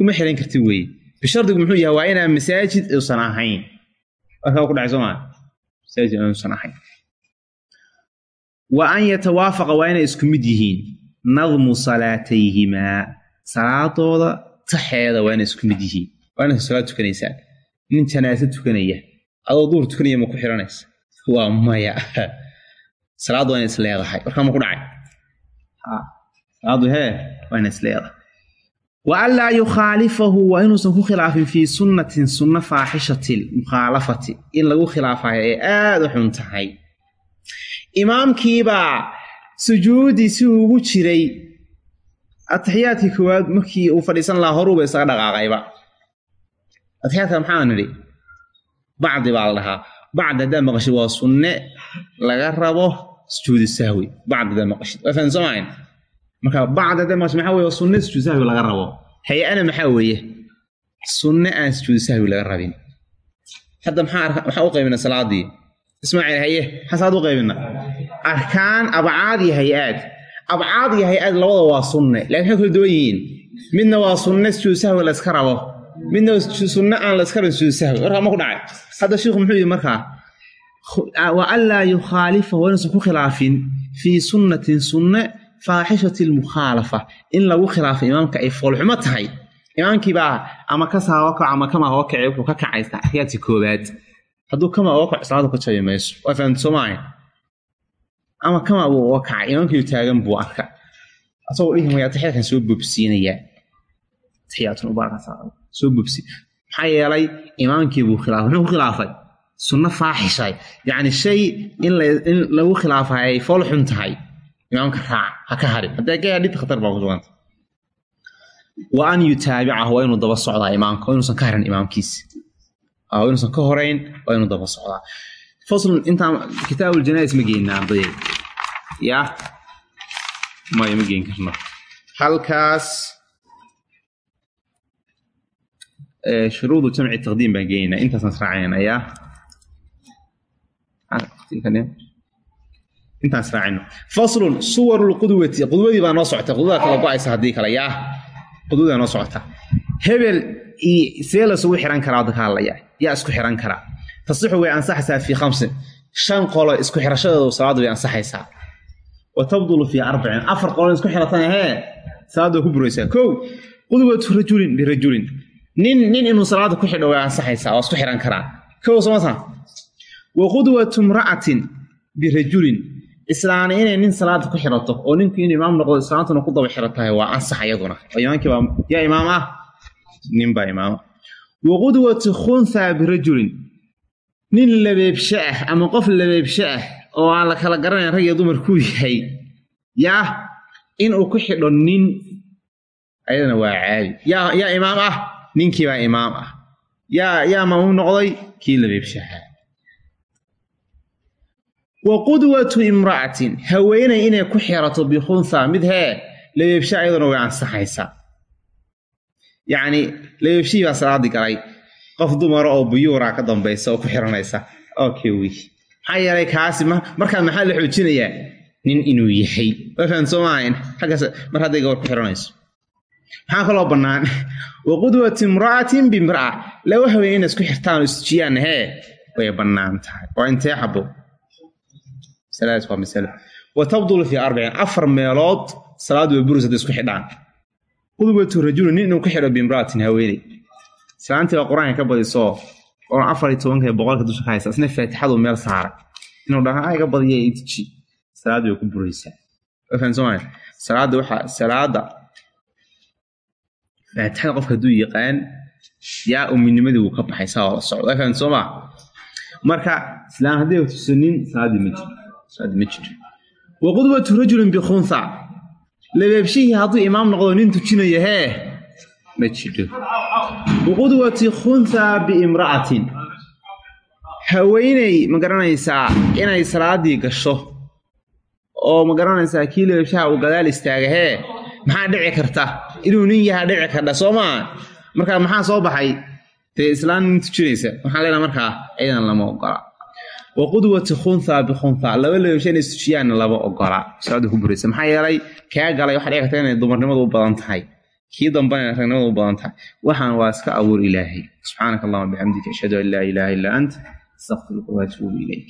uma xiran karti weeye. Bishardigu muxuu yahay waa inaan masaajid uusan ahayn. Ku dhacay soo maa masaajid uusan ahayn. Wa an yatawaafaqa waa inay isku mid yihiin nadmu salaatayhimaa salaadooda taxeeda waa inay isku mid yihiin waa inay salaad tukanaysaan nin janaasa tukanaya adoo duur tukanaya ma ku xiranaysa waa maya salaaddu waa inay is leedahay warkaa ma ku dhacay salaaddu hee waa laa yukhaalifahu waa inuusan ku khilaafin fii sunnatin sunna faaxishati mukhaalafati in lagu khilaafayo ee aada u xun tahay imaamkiibaa sujuuddii si uu ugu jiray. Atixiyaadkii koowaad markii uu fadhiisan lahaa horuuba isaga dhaqaaqayba. Atixiyaadka maxaa nidhi? Bacdi baa la dhahaa. Bacdi haddaad maqashid waa sunne laga rabo sujuudi sahwi. Bacdi haddaad maqashid. Waa fahan soomahayn marka bacdi haddaad maqashid maxaa weye waa sunne sujuudi sahwi laga rabo. Hay'ana maxaa weeye? Sunne aan sujuudi sahwi laga rabin. Hadda maxaa u qaybina salaadii ismaaciil haye maxaa salaad u qaybina arkaan abcaad iyo hay'aad. Abcaad iyo hay'aad labada waa sunne laakiin maxay kala duwan yihiin. Midna waa sunne sujuud sahwi la yska rabo. Midna sunne aan la yska rabin sujuud sahwi. Warkaa ma ku dhacay. Hadda shiikhu muxuu yihi markaa wa an laa yukhaalifahu waa inuusan ku khilaafin fii sunnatin sunne faaxishati lmukhaalafa in lagu khilaafo imaamka ay hadduu kamaa oga kaco salaadu ka jabi mayso waa ama kamaa buu oga kacay taagan buu arka asagoo dhihi maya taxiyaadkan soo bobsiinayaa taxiyaatun ubaarkaas soo bobsi maxaa yeelay imaamkii buu khilaafay muxuu khilaafay sunno faaxishay yacni shay in lagu khilaafay ay fool xun tahay imaamka raac ha ka harin hadday ka dhibta khatar baa ku suganta wa an yutaabicahu waa inuu daba socdaa imaamka waa inuusan ka harin imaamkiisa waa inuusan ka horeyn waa inuu daba socdaa faslun intaan kitaabul janais ma geynaa ardayda ya maya ma geen karno halkaas shuruudu jamci taqdiim baan geynaynaa intaasaan israacinayna yaa intaan israacino faslun suwaru lqudwati qudwadii baa noo socota qudwada kala go'aysa haddii kale yaa qudwadaa noo socota hebel see lasugu xiran karaa wadda ka hadlaya yaa isku xiran karaa tasixu way ansaxaysaa fii khamsin. Shan qolo isku xirashadoodu salaaddu way ansaxaysaa. Wa tabdulu fii arbacin afar qolo isku xiratana hee salaaddu way ku buraysaa. Kow qudwatu rajulin lirajulin nin nin inuu salaada ku xidho way ansaxaysaa waa isku xiran karaa. Kow somasa wa qudwatu imra'atin birajulin islaana inay nin salaada ku xirato oo ninku inuu imaam noqdo islaantuna ku daba xiratahay waa ansax iyaduna oo imaamkii baa yaa imaam ah nin baa imaama wa qudwatu birajulin nin labeebshe ah ama qof labeebshe ah oo aan la kala garanayn rag iyo dumar kuu yahay yaa inuu ku xidho nin ayadana waa caadi. Yaa yaa imaam ah ninkii baa imaam ah. Yaa yaa maamuum noqday? Kii labeebshaha wa qudwatu imra'atin. Haweenay inay ku xirato bikhuntha mid hee labeebsha ayaduna way ansaxaysaa yacni leebshihii baa salaadii galay. Qof dumara oo buyuuraa ka dambaysa oo ku xiranaysa. Okay wy maxaa yeelay kaasi markaa maxaa la xoojinayaa? Nin inuu yahay. Waa fahan soo xaggaas mar hadday gabar ku xiranayso. Maxaa kaloo bannaan? Wa qudwati imra'atin bimra'a laba haween inay isku xirtaan oo isjiyaan hee? Way bannaan tahay. Waa intee xabo waa wa tabdulu fii arbacin afar meelood salaadu way burus hadday isku xidhaan qudwatu rajuli nin inuu ku xidho bimra'atin haweeney. Islaantii waa qur'aanka ka badiso oo afar iyo tobanka boqolka dusha ka haysa isna faatixadu meel saaray. Inuu dhaha iga badiya ituji salaadii way ku buraysaa. Soo salaada waxaa salaada faatixada qofka hadduu yaqaan yaa uminimadii wuu ka baxay saa la socdo. Waa marka islaan hadday tusanin salaadii ma jiro salaadii ma jiro wa rajulin bikhunsa labeebshihii hadduu imaam noqdo nin tujinaya hee? Ma jiro. Waqudwati khunha biimra'atin. Haweeney ma garanaysaa inay salaadii gasho? Oo ma garanaysaa kii leebshaha uu gadaal istaaga hee? Maxaa dhici karta? Inuu nin yahaa dhici kardha soo maa markaa maxaa soo baxay? Dee islaan nin tujinaysa. Waxaan leenaha markaa? Ciidan lama ogola wa qudwati khunha bikhunha laba leebsha inay istujiyaanna lama ogola salaada ku buraysa maxaa yeelay kaa galay waxaa dhici karta inay dumarnimadu u badan tahay kii dambana ragnimadu u badan tahay waxaan waa iska abuur ilaahay subxaanaka allahuma bixamdika ashhadu an laa ilaaha illaa ant astaqfiruka waatuubu ilayk